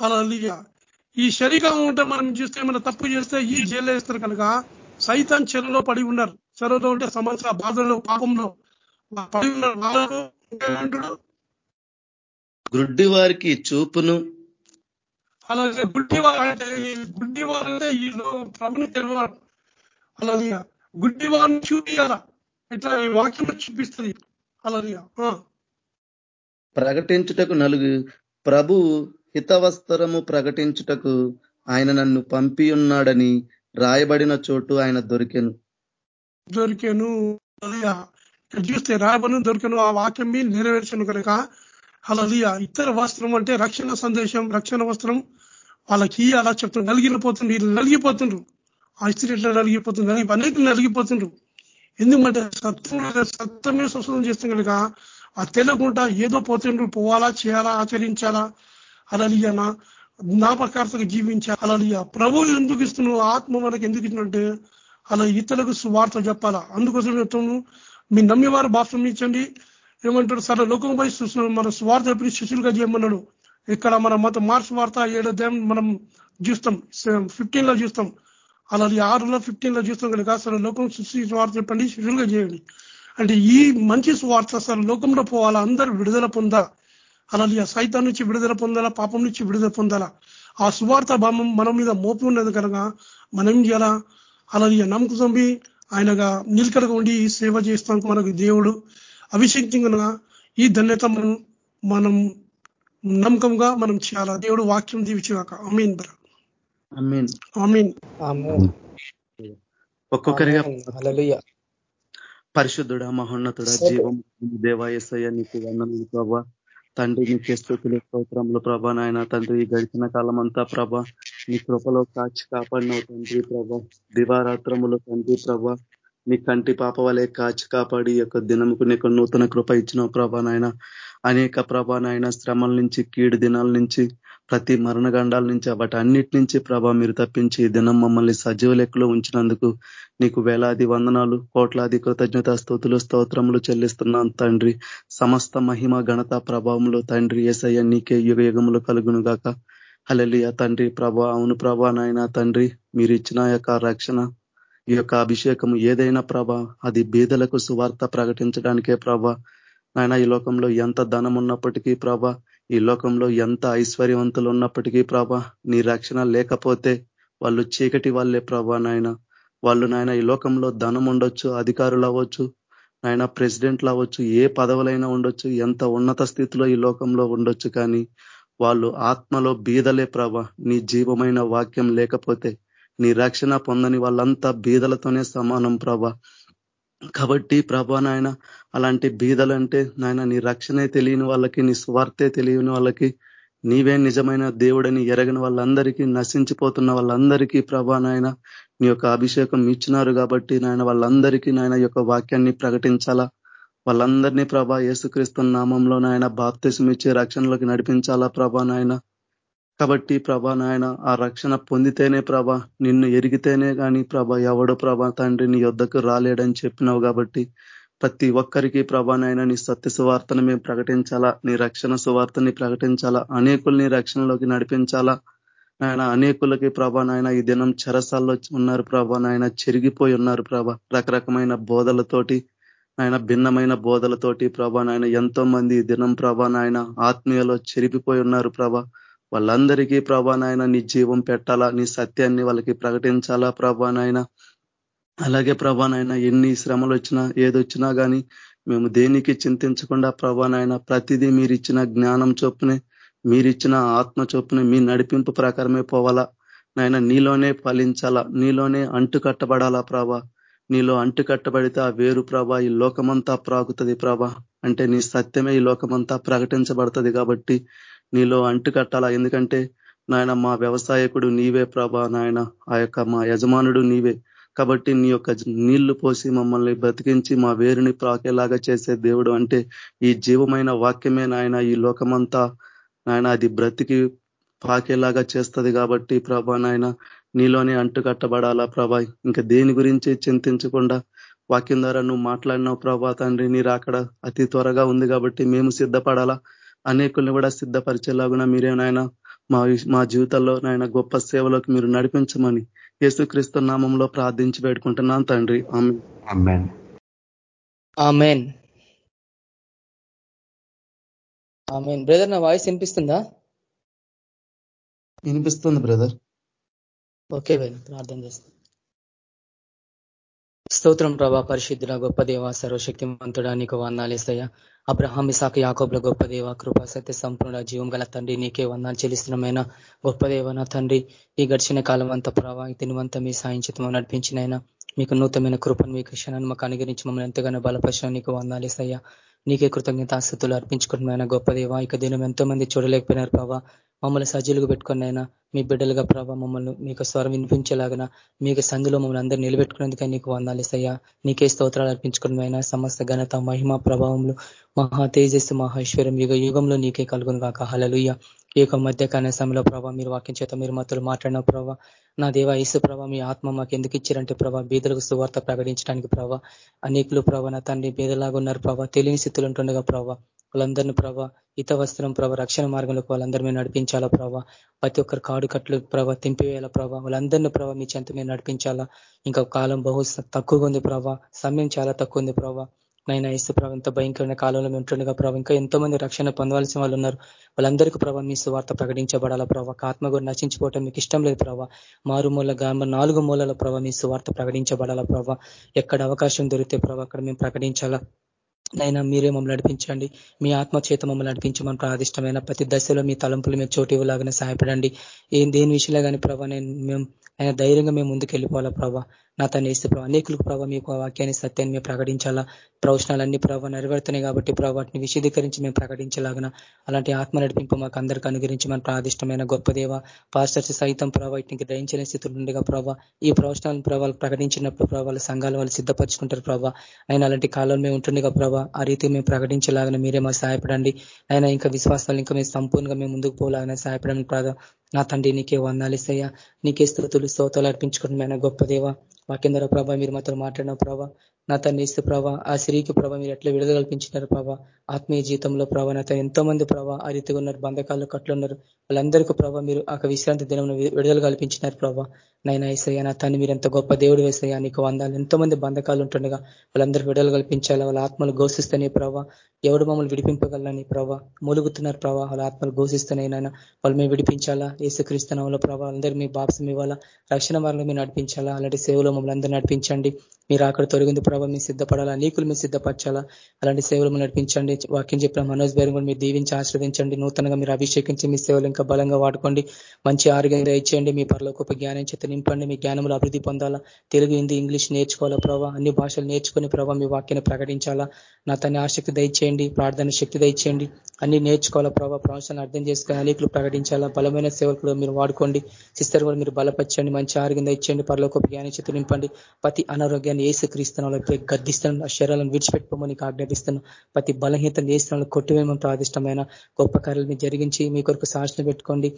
అలా ఈ శరీరం ఉంటే మనం చూస్తే మనం తప్పు చేస్తే ఈ జైలు వేస్తారు కనుక సైతాన్ చెరలో పడి ఉన్నారు. చెరలో ఉంటే సమస్య బాధల్లో పాపంలో పడి ఉన్నారు. వాళ్ళకు గ్రుడ్డి వారికి చూపును. అలాగే గుడ్డివారు అంటే గుడ్డివారు అంటే ఈ ప్రభుని తెలివారు. అలాగే గుడ్డివారిని చూపియాల ఇట్లా వాక్యం చూపిస్తుంది. అలా ప్రకటించుటకు నలుగు. ప్రభు హితవస్త్రము ప్రకటించుటకు ఆయన నన్ను పంపి ఉన్నాడని రాయబడిన చోటు ఆయన దొరికెను. దొరికెను. చూస్తే రాయబడిన దొరికెను. ఆ వాక్యం మీ నెరవేర్చను కనుక. అలా ఇతర వస్త్రం అంటే రక్షణ సందేశం రక్షణ వస్త్రం. వాళ్ళకి అలా నలిగిరిపోతుండ్రు వీళ్ళు నలిగిపోతుండ్రు. ఆ స్త్రీ ఎట్లా నలిగిపోతుంది నలిగి అనేక నలిగిపోతుండ్రు. ఎందుకంటే సత్యం సత్యమే స్వస్థం చేస్తాం కనుక ఆ తెలియకుండా ఏదో పోతుండ్రు పోవాలా చేయాలా ఆచరించాలా అలలియనా? జ్ఞాపకార్థకు జీవించాలి అలలియ. ప్రభు ఎందుకు ఇస్తున్నావు ఆత్మ మనకు ఎందుకు ఇచ్చినట్టే? అలా ఇతరులకు సువార్త చెప్పాలా? అందుకోసం చెప్తాను మీ నమ్మేవారు భాషం ఇచ్చండి ఏమంటారు? సరే లోకం పై మన స్వార్థ చెప్పి శిష్యులుగా చేయమన్నాడు. ఇక్కడ మన మత మార్చ్ వార్త ఏడోదయం మనం చూస్తాం. ఫిఫ్టీన్లో చూస్తాం. అలాగే ఆరులో ఫిఫ్టీన్లో చూస్తాం కనుక సరే లోకం సృష్టి స్వార్థ చెప్పండి శిష్యులుగా చేయండి. అంటే ఈ మంచి స్వార్థ అసలు లోకంలో పోవాలా? అందరూ విడుదల పొందా. అలాగే సైతం నుంచి విడుదల పొందాలా? పాపం నుంచి విడుదల పొందాలా? ఆ సువార్త భామం మన మీద మోపి ఉన్నది కనుక మనం చేయాలా? అలాగే నమ్మకం ఆయనగా నిలకడగా ఉండి సేవ చేస్తాం మనకు దేవుడు అభిషేక్తంగా ఈ ధన్యత మనం మనం నమ్మకంగా మనం చేయాలా? దేవుడు వాక్యం దీవించాక అమీన్ బ్ర అమీన్ ఒక్కొక్కరిగా పరిశుద్ధుడ మహోన్నతుడ జీవం దేవాయసయ్య నీకు వందనలు ప్రభా. తండ్రి నీ స్థుతులు స్తోత్రంలో ప్రభా నాయన. తండ్రి గడిచిన కాలం అంతా ప్రభ నీ కృపలో కాచి కాపాడినవు తండ్రి ప్రభ. దివారాత్రములు తండ్రి ప్రభ నీ కంటి పాప వలె కాచి కాపాడి యొక్క దినముకు నీకు నూతన కృప ఇచ్చినావు ప్రభా నాయన. అనేక ప్రభా నాయన శ్రమల నుంచి కీడు దినాల నుంచి ప్రతి మరణగండాల నుంచి వాటి అన్నిటి నుంచి ప్రభా మీరు తప్పించి దినం మమ్మల్ని సజీవ లెక్కలో ఉంచినందుకు నీకు వేలాది వందనాలు కోట్లాది కృతజ్ఞత స్థుతులు స్తోత్రములు చెల్లిస్తున్నాం తండ్రి. సమస్త మహిమ ఘనత ప్రభావములు తండ్రి ఏసయ్య నీకే యుగ యుగములు కలుగును గాక హలలియ తండ్రి ప్రభా అవును ప్రభా నాయన తండ్రి మీరు ఇచ్చిన యొక్క రక్షణ ఈ యొక్క అభిషేకము ఏదైనా ప్రభా అది బీదలకు సువార్త ప్రకటించడానికే ప్రభా. నాయన ఈ లోకంలో ఎంత ధనం ఉన్నప్పటికీ ప్రభా ఈ లోకంలో ఎంత ఐశ్వర్యవంతులు ఉన్నప్పటికీ ప్రభా నీ రక్షణ లేకపోతే వాళ్ళు చీకటి వాళ్ళే ప్రభా నాయన. వాళ్ళు నాయన ఈ లోకంలో ధనం ఉండొచ్చు అధికారులు అవ్వచ్చు నాయన ప్రెసిడెంట్లు అవ్వచ్చు ఏ పదవులైనా ఉండొచ్చు ఎంత ఉన్నత స్థితిలో ఈ లోకంలో ఉండొచ్చు కానీ వాళ్ళు ఆత్మలో బీదలే ప్రభ. నీ జీవమైన వాక్యం లేకపోతే నీ రక్షణ పొందని వాళ్ళంతా బీదలతోనే సమానం ప్రభ. కాబట్టి ప్రభా నాయన అలాంటి బీదలంటే నాయన నీ రక్షణే తెలియని వాళ్ళకి నీ స్వార్థే తెలియని వాళ్ళకి నీవే నిజమైన దేవుడని ఎరగని వాళ్ళందరికీ నశించిపోతున్న వాళ్ళందరికీ ప్రభా నాయన నీ యొక్క అభిషేకం ఇచ్చినారు కాబట్టి నాయన వాళ్ళందరికీ నాయన యొక్క వాక్యాన్ని ప్రకటించాలా? వాళ్ళందరినీ ప్రభా యేసుక్రీస్తు నామంలో నాయన బాప్తిసం ఇచ్చి రక్షణలోకి నడిపించాలా ప్రభా నాయన? కాబట్టి ప్రభా నాయన ఆ రక్షణ పొందితేనే ప్రభ నిన్ను ఎరిగితేనే కానీ ప్రభ ఎవడో ప్రభ తండ్రి నీ యొద్దకు రాలేడని చెప్పినావు కాబట్టి ప్రతి ఒక్కరికి ప్రభానైనా నీ సత్య సువార్తను మేము ప్రకటించాలా? నీ రక్షణ సువార్తని ప్రకటించాలా? అనేకుల్ని రక్షణలోకి నడిపించాలా? ఆయన అనేకులకి నాయన ఈ దినం చెరసాల్లో ఉన్నారు నాయన చెరిగిపోయి ఉన్నారు ప్రభ. రకరకమైన బోధలతోటి ఆయన భిన్నమైన బోధలతోటి ప్రభానైనా ఎంతో మంది ఈ దినం నాయన ఆత్మీయలో చెరిపిపోయి ఉన్నారు ప్రభ. వాళ్ళందరికీ ప్రభానైనా నీ జీవం పెట్టాలా నీ సత్యాన్ని వాళ్ళకి ప్రకటించాలా ప్రభానైనా అలాగే ప్రభానైనా ఎన్ని శ్రమలు వచ్చినా ఏదొచ్చినా కానీ మేము దేనికి చింతించకుండా ప్రభానైనా ప్రతిదీ మీరిచ్చిన జ్ఞానం చొప్పునే మీరిచ్చిన ఆత్మ చొప్పునే మీ నడిపింపు ప్రకారమే పోవాలా? నాయన నీలోనే ఫలించాలా? నీలోనే అంటు కట్టబడాలా ప్రభా? నీలో అంటు కట్టబడితే ఆ వేరు ప్రభ ఈ లోకమంతా ప్రాగుతుంది ప్రభ. అంటే నీ సత్యమే ఈ లోకమంతా ప్రకటించబడుతుంది కాబట్టి నీలో అంటు కట్టాలా? ఎందుకంటే నాయన మా వ్యవసాయకుడు నీవే ప్రభా నాయన ఆ యొక్క మా యజమానుడు నీవే. కాబట్టి నీ యొక్క నీళ్ళు పోసి మమ్మల్ని బ్రతికించి మా వేరుని ప్రాకేలాగా చేసే దేవుడు అంటే ఈ జీవమైన వాక్యమే నాయన ఈ లోకమంతా. నాయన అది బ్రతికి పాకేలాగా చేస్తుంది కాబట్టి ప్రభా నాయన నీలోనే అంటు కట్టబడాలా ప్రభా. ఇంకా దేని గురించి చింతించకుండా వాక్యం ద్వారా నువ్వు మాట్లాడినావు ప్రభా తండ్రి నీరు అక్కడ అతి త్వరగా ఉంది కాబట్టి మేము సిద్ధపడాలా? అనేకుల్ని కూడా సిద్ధపరిచేలాగున మీరే నాయన మా మా జీవితాల్లో నాయన గొప్ప సేవలోకి మీరు నడిపించమని యేసుక్రీస్తు నామంలో ప్రార్థించి పెట్టుకుంటున్నాను తండ్రి. ఆమెన్. ఆమెన్. బ్రదర్ నా వాయిస్ వినిపిస్తుందా? వినిపిస్తుంది బ్రదర్. ఓకే భయ్ ప్రార్థన చేస్తాను స్తోత్రం ప్రభా పరిశుద్ధుల గొప్ప దేవ సర్వశక్తిమంతుడా నీకు వందాలేసయ్య అబ్రహాం ఇసాక యాకోబ్ల గొప్ప దేవ కృపా సత్య సంపూర్ణ జీవం గల తండ్రి నీకే వందాలు చెల్లిస్తున్నమైన. గొప్ప దేవ నా తండ్రి ఈ గడిచిన కాలం అంతా ప్రభా తినువంతా మీ సాయించితమో నడిపించినైనా మీకు నూతనమైన కృపను మీ క్షణాన్ని మాకు అనుగ్రహించి మమ్మల్ని ఎంతగానో బలపరిచిన నీకు వందాలేసయ్యా నీకే కృతజ్ఞత ఆస్తులు అర్పించుకుంటున్నాయన గొప్ప దేవ ఇక దినం ఎంతో మంది చూడలేకపోయినారు ప్రభావ మమ్మల్ని సజ్జలుగా పెట్టుకున్నైనా మీ బిడ్డలుగా ప్రభావ మమ్మల్ని మీకు స్వరం వినిపించేలాగా మీకు సంధిలో మమ్మల్ని అందరూ నిలబెట్టుకునేందుకే నీకు వందాలిసయ్యా నీకే స్తోత్రాలు అర్పించుకున్నమైనా సమస్త ఘనత మహిమ ప్రభావంలో మహా తేజస్సు మహేశ్వరం యుగ యుగంలో నీకే కలుగును కాక హలలుయ్య ఈ యొక్క మధ్యకాల సమయంలో ప్రభావ మీరు వాక్యం చేత మీరు మతలు మాట్లాడిన ప్రభావ నా దేవ ఈసు ప్రభావ మీ ఆత్మ మాకు ఎందుకు ఇచ్చారంటే ప్రభావ బీదలకు సువార్త ప్రకటించడానికి ప్రభావ అనేకులు ప్రభావ నా తండ్రి బీదలాగా ఉన్నారు ప్రభావ తెలియని స్థితులు ఉంటుండగా ప్రభావ వాళ్ళందరినీ ప్రభావ ఇత వస్త్రం ప్రభావ రక్షణ మార్గంలోకి వాళ్ళందరి మీద నడిపించాలా ప్రభావ ప్రతి ఒక్కరు కాడు కట్లు ప్రభావ తింపివేయాలా ప్రభావ వాళ్ళందరినీ ప్రభావ మీ చెంత మీద నడిపించాలా ఇంకా కాలం బహు తక్కువగా ఉంది ప్రభావ సమయం చాలా తక్కువ ఉంది ప్రభావ నైనా ఇసు ప్రభావ ఎంత భయంకరమైన కాలంలో మేము ఉంటుండగా ప్రభావ ఇంకా ఎంతో మంది రక్షణ పొందవలసిన వాళ్ళు ఉన్నారు. వాళ్ళందరికీ ప్రభావ మీ సువార్త ప్రకటించబడాలా ప్రభావ ఆత్మ కూడా నశించిపోవటం మీకు ఇష్టం లేదు ప్రభావ మారుమూల గ్రామ నాలుగు మూలల ప్రభావ మీ సువార్త ప్రకటించబడాలా ప్రభావ ఎక్కడ అవకాశం దొరికితే ప్రభావ అక్కడ మేము ప్రకటించాలా. నైనా మీరే మమ్మల్ని నడిపించండి. మీ ఆత్మ చేత మమ్మల్ని నడిపించమని ప్రాదిష్టమైన ప్రతి దశలో మీ తలంపులు మీరు చోటు ఇవ్వలాగానే సహాయపడండి. ఏం దేని విషయంలో కానీ ప్రభా నేను మేము ఆయన ధైర్యంగా మేము ముందుకు వెళ్ళిపోవాలా ప్రభావ నా తను వేస్తే ప్రభావ అనేకులకు ప్రభావ మీకు వాక్యాన్ని సత్యాన్ని మేము ప్రకటించాలా? ప్రవచనాలన్నీ ప్రభావ నెరవేరుతున్నాయి కాబట్టి ప్రభావ వాటిని విశదీకరించి మేము ప్రకటించలాగన? అలాంటి ఆత్మ నడిపింపు మాకు అందరికీ అనుగ్రహించి మన ప్రాదిష్టమైన గొప్ప దేవ పాస్టర్స్ సైతం ప్రభావ వీటిని గ్రహించలేని స్థితులు ఉండగా ప్రభావ ఈ ప్రవచనాలను ప్రభావాలు ప్రకటించినప్పుడు ప్రభావ సంఘాలు వాళ్ళు సిద్ధపరచుకుంటారు ప్రభావ అయినా అలాంటి కాలంలో మేము ఉంటుండగా ప్రభావ ఆ రీతి మేము ప్రకటించేలాగా మీరే మాకు సహాయపడండి. అయినా ఇంకా విశ్వాసాలు ఇంకా మేము సంపూర్ణంగా మేము ముందుకు పోలాగానే సహాయపడండి ప్రాధ. నా తండ్రి నీకే వందాలిసయ్యా నీకే స్థుతులు స్తోతాలు అర్పించుకుంటున్నాయి గొప్ప దేవ. వాక్యం ద్వారా మీరు మాతో మాట్లాడిన ప్రభావ నా తన్ని ఇస్తే ప్రభా ఆ స్త్రీకి ప్రభా మీరు ఎట్లా విడుదల కల్పించినారు ప్రభా? ఆత్మీయ జీవితంలో ప్రభా నా ఎంతో మంది ప్రభావ ఆ రీతిగా ఉన్నారు కట్లు కట్లున్నారు వాళ్ళందరికీ ప్రభా మీరు ఆ విశ్రాంతి దినం విడుదల కల్పించినారు ప్రభా. నైనా ఏసయ్యా నా తను మీరు ఎంత గొప్ప దేవుడు వేసయ్యా నీకు వందాలు ఎంతో మంది బంధకాలు ఉంటుండగా వాళ్ళందరికీ విడుదల కల్పించాలా? వాళ్ళ ఆత్మలు ఘోషిస్తేనే ప్రభా ఎవడు మమ్మల్ని విడిపింపగలని ప్రభా? మూలుగుతున్నారు ప్రభా వాళ్ళ ఆత్మలు ఘోషిస్తేనే నాయన వాళ్ళు మేము విడిపించాలా? ఏసుక్రీస్తునంలో ప్రభా అందరూ మీ బాప్సం ఇవ్వాలా? రక్షణ మార్గం మీరు నడిపించాలా? అలాంటి సేవలో మమ్మల్ని అందరూ నడిపించండి. మీరు అక్కడ తొలగింది ప్రభావ మీరు సిద్ధపడాలా? నీకులు మీరు సిద్ధపరచాలా? అలాంటి సేవలు నడిపించండి. వాక్యం చెప్పిన మనోజ్ బేరం కూడా మీరు దీవించి ఆశ్రదించండి నూతనంగా మీరు అభిషేకించి మీ సేవలు ఇంకా బలంగా వాడుకోండి. మంచి ఆరోగ్యం దయచేయండి. మీ పరలోకొక జ్ఞానం చేత నింపండి. మీ జ్ఞానంలో అభివృద్ధి పొందాలా? తెలుగు హిందీ ఇంగ్లీష్ నేర్చుకోవాలా ప్రభావ అన్ని భాషలు నేర్చుకుని ప్రభావ మీ వాక్యాన్ని ప్రకటించాలా? నా తన ఆసక్తి దయచేయండి. ప్రార్థన శక్తి దయచేయండి. అన్ని నేర్చుకోవాలా ప్రభావ ప్రవచనాలు అర్థం చేసుకుని అనేకులు ప్రకటించాలా? బలమైన సేవలు కూడా మీరు వాడుకోండి. సిస్టర్ కూడా మీరు బలపరచండి. మంచి ఆరోగ్యం దయచేయండి. పరలోకొక జ్ఞానం చేత నింపండి. ప్రతి అనారోగ్యాన్ని ఏసు క్రీస్తున్నా గద్దిస్తాను శరీరాలను విడిచిపెట్టుకోమని ఆజ్ఞాపిస్తాను ప్రతి బలహీనతను వేస్తున్నాను కొట్టివేమని ప్రాదిష్టమైన గొప్ప కార్యాలను జరిగించి మీ కొరకు సాక్షులు పెట్టుకోండి.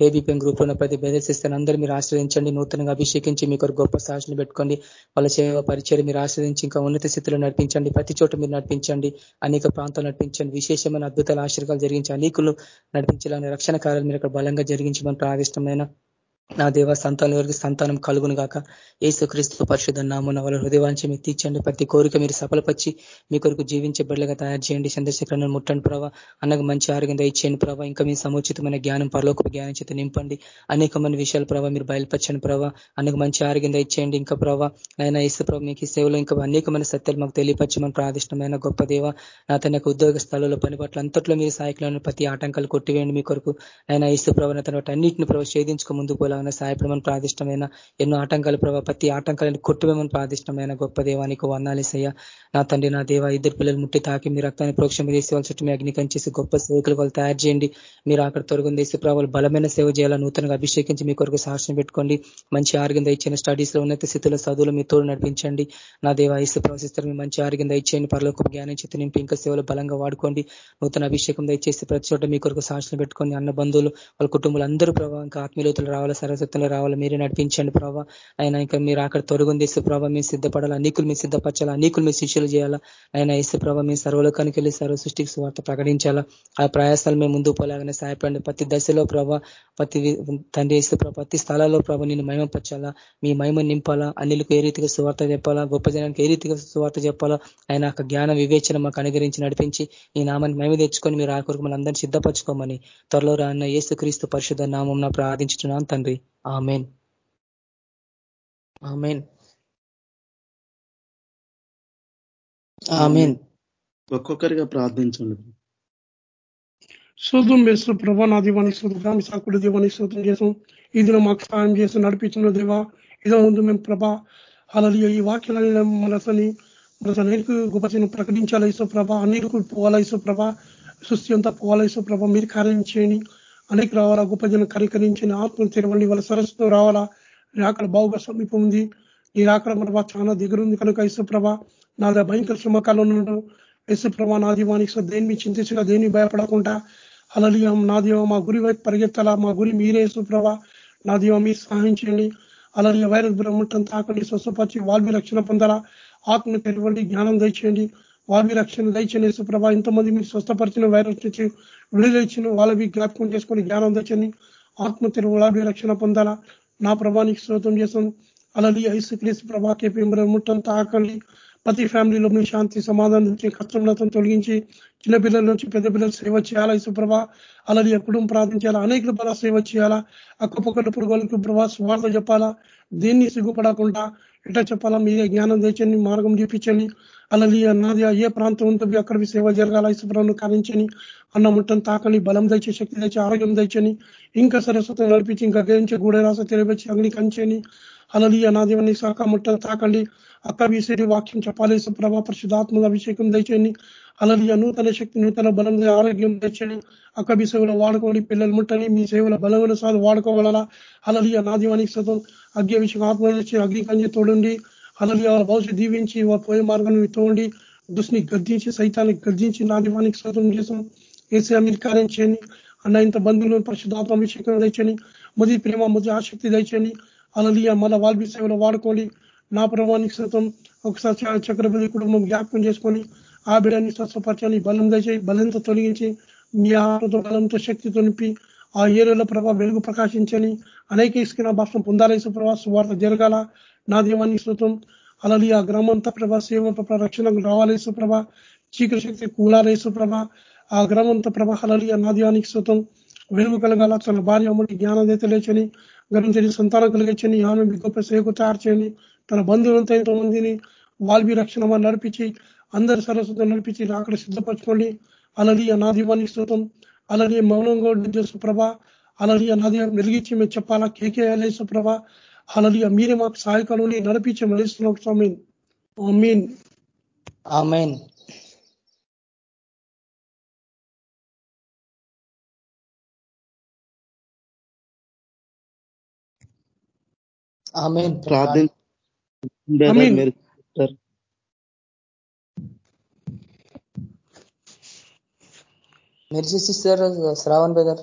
పేబీపీఎం గ్రూప్లో ప్రతి బెదర్శిస్తాను అందరూ మీరు ఆశ్రయించండి. నూతనంగా అభిషేకించి మీ కొరకు గొప్ప సాక్షులు పెట్టుకోండి. వాళ్ళ సేవ పరిచయం మీరు ఆశ్రయించి ఇంకా ఉన్నత స్థితిలో నడిపించండి. ప్రతి చోట మీరు నడిపించండి. అనేక ప్రాంతాలు నడిపించండి. విశేషమైన అద్భుతాల ఆశ్చర్యాలు జరిగించి అనేకులు నడిపించాలని రక్షణ కార్యాలు మీరు అక్కడ బలంగా జరిగించమని ప్రాదిష్టమైన నా దేవ సంతానం వరకు సంతానం కలుగును గాక. ఏసుక్రీస్తు పరిశుద్ధ నామున వాళ్ళ హృదయవాంచి మీరు తీర్చండి. ప్రతి కోరిక మీరు సఫలపరిచి మీ కొరకు జీవించే బిడ్డలుగా తయారు చేయండి. చంద్రశేఖరను ముట్టండి ప్రభావ అన్నకు మంచి ఆరోగ్యం దయచేయండి ప్రభావ ఇంకా మీ సముచితమైన జ్ఞానం పరలోక జ్ఞానం చేత నింపండి. అనేకమైన విషయాలు ప్రభావ మీరు బయలుపరచండి ప్రభావ అన్నకు మంచి ఆరోగ్యం దయచేయండి. ఇంకా ప్రభావ ఆయన ఇసు ప్రభావ మీకు ఈ సేవలో ఇంకా అనేకమైన సత్యాలు మాకు తెలియపరచమని ప్రాదిష్టమైన గొప్ప దేవ నా తన ఉద్యోగ స్థలంలో పని పట్ల అంతట్లో మీరు సాయకులను ప్రతి ఆటంకాలు కొట్టివేయండి మీ కొరకు. ఆయన ఇసు ప్రభావ తన అన్నింటిని ప్రభావ ఛేదించుకు ముందు పోలా. ప్రభావ సాయపడమని ప్రాదిష్టమైన ఎన్నో ఆటంకాలు ప్రభావ ప్రతి ఆటంకాలను కొట్టువేమని ప్రాదిష్టమైన గొప్ప దేవానికి వర్ణాలేసయ్య నా తండ్రి నా దేవ ఇద్దరు పిల్లలు ముట్టి తాకి మీ రక్తాన్ని ప్రోక్షం చేసి వాళ్ళ చుట్టూ మీ అగ్నికం చేసి గొప్ప సేవకులు వాళ్ళు తయారు చేయండి. మీరు అక్కడ తొలగం చేసి ప్రభావాలు బలమైన సేవ చేయాలా నూతనంగా అభిషేకించి మీ కొరకు సాక్ష్యం పెట్టుకోండి. మంచి ఆరోగ్యం దయచేయండి. స్టడీస్లో ఉన్నత స్థితిలో చదువులు మీ తోడు నడిపించండి. నా దేవ ఇసు ప్రవశిస్తారు మీ మంచి ఆరోగ్యం దయచేయండి. పరలోక జ్ఞానం చేతి నింపి ఇంకా సేవలు బలంగా వాడుకోండి. నూతన అభిషేకం దయచేసి ప్రతి చోట మీ కొరకు సాక్షులు పెట్టుకోండి అన్న బంధువులు వాళ్ళ కుటుంబాలు అందరూ ప్రభావం ఇంకా ఆత్మీయుతులు రావాలా సరస్వతంలో రావాలి. మీరే నడిపించండి ప్రభావ ఆయన ఇంకా మీరు అక్కడ తొలగుంది ఇసు ప్రభావ మేము సిద్ధపడాలా? అనేకులు మీరు సిద్ధపరచాలా? అనేకులు మీ శిష్యులు చేయాలా? ఆయన ఇసు ప్రభావ మీ సర్వలోకానికి వెళ్ళి సర్వ సృష్టికి స్వార్థ ప్రకటించాలా? ఆ ప్రయాసాలు మేము ముందు పోలాగానే సహాయపడండి ప్రతి దశలో ప్రభావ ప్రతి తండ్రి ఇసు ప్రతి స్థలాల్లో ప్రభావ నేను మహిమపరచాలా? మీ మహిమ నింపాలా? అన్నిలకు ఏ రీతిగా సువార్త చెప్పాలా? గొప్ప జనానికి ఏ రీతిగా సువార్త చెప్పాలా? ఆయన యొక్క జ్ఞాన వివేచన మాకు అనుగరించి నడిపించి ఈ నామాన్ని మహిమ తెచ్చుకొని మీరు ఆ కొరకు మనందరినీ సిద్ధపరచుకోమని త్వరలో రాన్న ఏసుక్రీస్తు క్రీస్తు పరిశుద్ధ నామం ప్రార్థించుతున్నాను తండ్రి ఆమెన్. ఆమెన్. ఒక్కొక్కరిగా ప్రార్థించండి. శోధం వేస్తూ ప్రభా నా దీవానికి శోధం సాకుడు దీవానికి శోధం చేసాం ఇది మాకు సహాయం చేసి నడిపించిన దేవా. ఇదో ముందు మేము ప్రభా అలలి ఈ వాక్యాలని మనసని మన అనేక గొప్పతను ప్రకటించాలి ప్రభ అనేక పోవాలా ప్రభ సృష్టి అంతా పోవాలా ప్రభ మీరు కార్యం చేయండి. అనేక రావాలా గొప్ప జనం కరికరించిన ఆత్మలు తెరవండి వాళ్ళ సరస్సుతో రావాలా. అక్కడ బావుగా సమీపం ఉంది. ఈ రాకడ ప్రభా చాలా దగ్గరుంది కనుక యశ్వ్రభ నా భయంకర శ్రమకాలు ఉన్నాడు. యశ్వ్రభ నా దీవానికి దేన్ని చింతించగా దేన్ని భయపడకుండా. అలలియం నా దీవ మా గురి వైపు పరిగెత్తాలా మా గురి మీరే యశ్వ్రభ నా దీవ మీరు సహాయం చేయండి. అలాగే వైరస్ బ్రహ్మటం తాకండి స్వస్థపరిచి వాల్మీ రక్షణ పొందాలా. ఆత్మ తెరవండి జ్ఞానం దయచేయండి. వాల్వి రక్షణ దయచని సుప్రభ ఎంతమంది మీరు స్వస్థపరిచిన వైరస్ నుంచి విడుదల ఇచ్చిన వాళ్ళవి జ్ఞాపకం చేసుకొని జ్ఞానం తెచ్చని ఆత్మ తెరువు రక్షణ పొందాలా. నా ప్రభానికి శ్రోతం చేసాం అలాగే ఐసు క్రీస్తు ప్రభాకే ముట్టం తాకండి ప్రతి ఫ్యామిలీలో మీ శాంతి సమాధానం నుంచి కష్టం తొలగించి చిన్నపిల్లల నుంచి పెద్ద పిల్లలు సేవ చేయాలా ఇసుప్రభ అలాగే కుటుంబం ప్రార్థించాలా? అనేక బల సేవ చేయాలా? అక్కపక్కల పురుగులకు ప్రభా స్వార్థ చెప్పాలా? దేన్ని సిగ్గుపడకుండా ఎట్లా చెప్పాలా? మీ జ్ఞానం తెచ్చని మార్గం చూపించండి. అలాగే అన్నది ఏ ప్రాంతం ఉంటుంది అక్కడ సేవ జరగాల ఇసుప్రభను కారించని అన్న ముట్టను తాకని బలం తెచ్చే శక్తి తెచ్చి ఆరోగ్యం తెచ్చని ఇంకా సరస్వతం నడిపించి ఇంకా గ్రహించి గూడరాస తెలియవచ్చి అగ్ని కంచని అలలియ నాదేవని శాఖ ముట్టను తాకండి. అక్క విసేటి వాక్యం చెప్పాలి ప్రభా పరిశుధాత్మక అభిషేకం దయచేయండి. అలాగే నూతన శక్తి నూతన బలం ఆరోగ్యం తెచ్చండి అక్క మీ సేవలో వాడుకోండి పిల్లలు ముట్టని మీ సేవల బలమైన సాధు వాడుకోవాలా అలలియ నాదివానికి సతం అగ్ని విషయం ఆత్మ అగ్ని కంజి తోడండి. అలాగే వాళ్ళ భవిష్యత్ దీవించి పోయే మార్గాన్ని తోండి. దుష్ని గర్జించి సైతాన్ని గర్జించి నాదివానికి సతం చేసాం ఏసీ మీరు కార్యం చేయండి. అన్న ఇంత బంధువులను పరిశుద్ధాత్మ అభిషేకం తెచ్చని మొదటి ప్రేమ మొదటి ఆసక్తి తెచ్చని అలాగే మళ్ళా వాల్బీ సేవలో వాడుకోండి. నా ప్రభానికి సతం ఒకసారి చక్రపతి కుటుంబం జ్ఞాపకం చేసుకొని ఆ బిడ్డని స్వస్థపరచాలి బలం దయచేయి బలంతో తొలగించి మీ ఆహారంతో బలంతో శక్తితో నింపి ఆ ఏరియాలో ప్రభావ వెలుగు ప్రకాశించని అనేక ఇసుకిన భాషను పొందాలేసు ప్రభా సువార్త జరగాల. నా దేవాన్ని శృతం అలాది ఆ గ్రామంతా ప్రభా సేవ రక్షణకు రావాలేసు ప్రభ. చీకటి శక్తి కూలాలేసు ప్రభ. ఆ గ్రామంతా ప్రభ అలలి నా దేవానికి శృతం వెలుగు కలగాల. తన భార్య అమ్మడి జ్ఞానం లేచని గర్వించని సంతానం కలిగించని ఆమె గొప్ప సేవకు తయారు చేయని తన బంధువులంతా ఎంతో మందిని వాల్బీ రక్షణ నడిపించి అందరి సరస్వతం నడిపించి అక్కడ సిద్ధపరచుకోండి. అలాగే అనాదివాని స్తోత్రం. అలాగే మౌనంగా చేసు ప్రభ. అలాగే అనాది మెలిగించి మేము చెప్పాలా? కేకేయాలేసు ప్రభ. అలాగే మీరే మాకు సహాయకాలు నడిపించి మెలుస్తున్నాం స్వామి మీన్ ఆమెన్. ఆమెన్. ప్రార్థన మెర్సీ సిస్టర్? శ్రావణ్ బ్రదర్.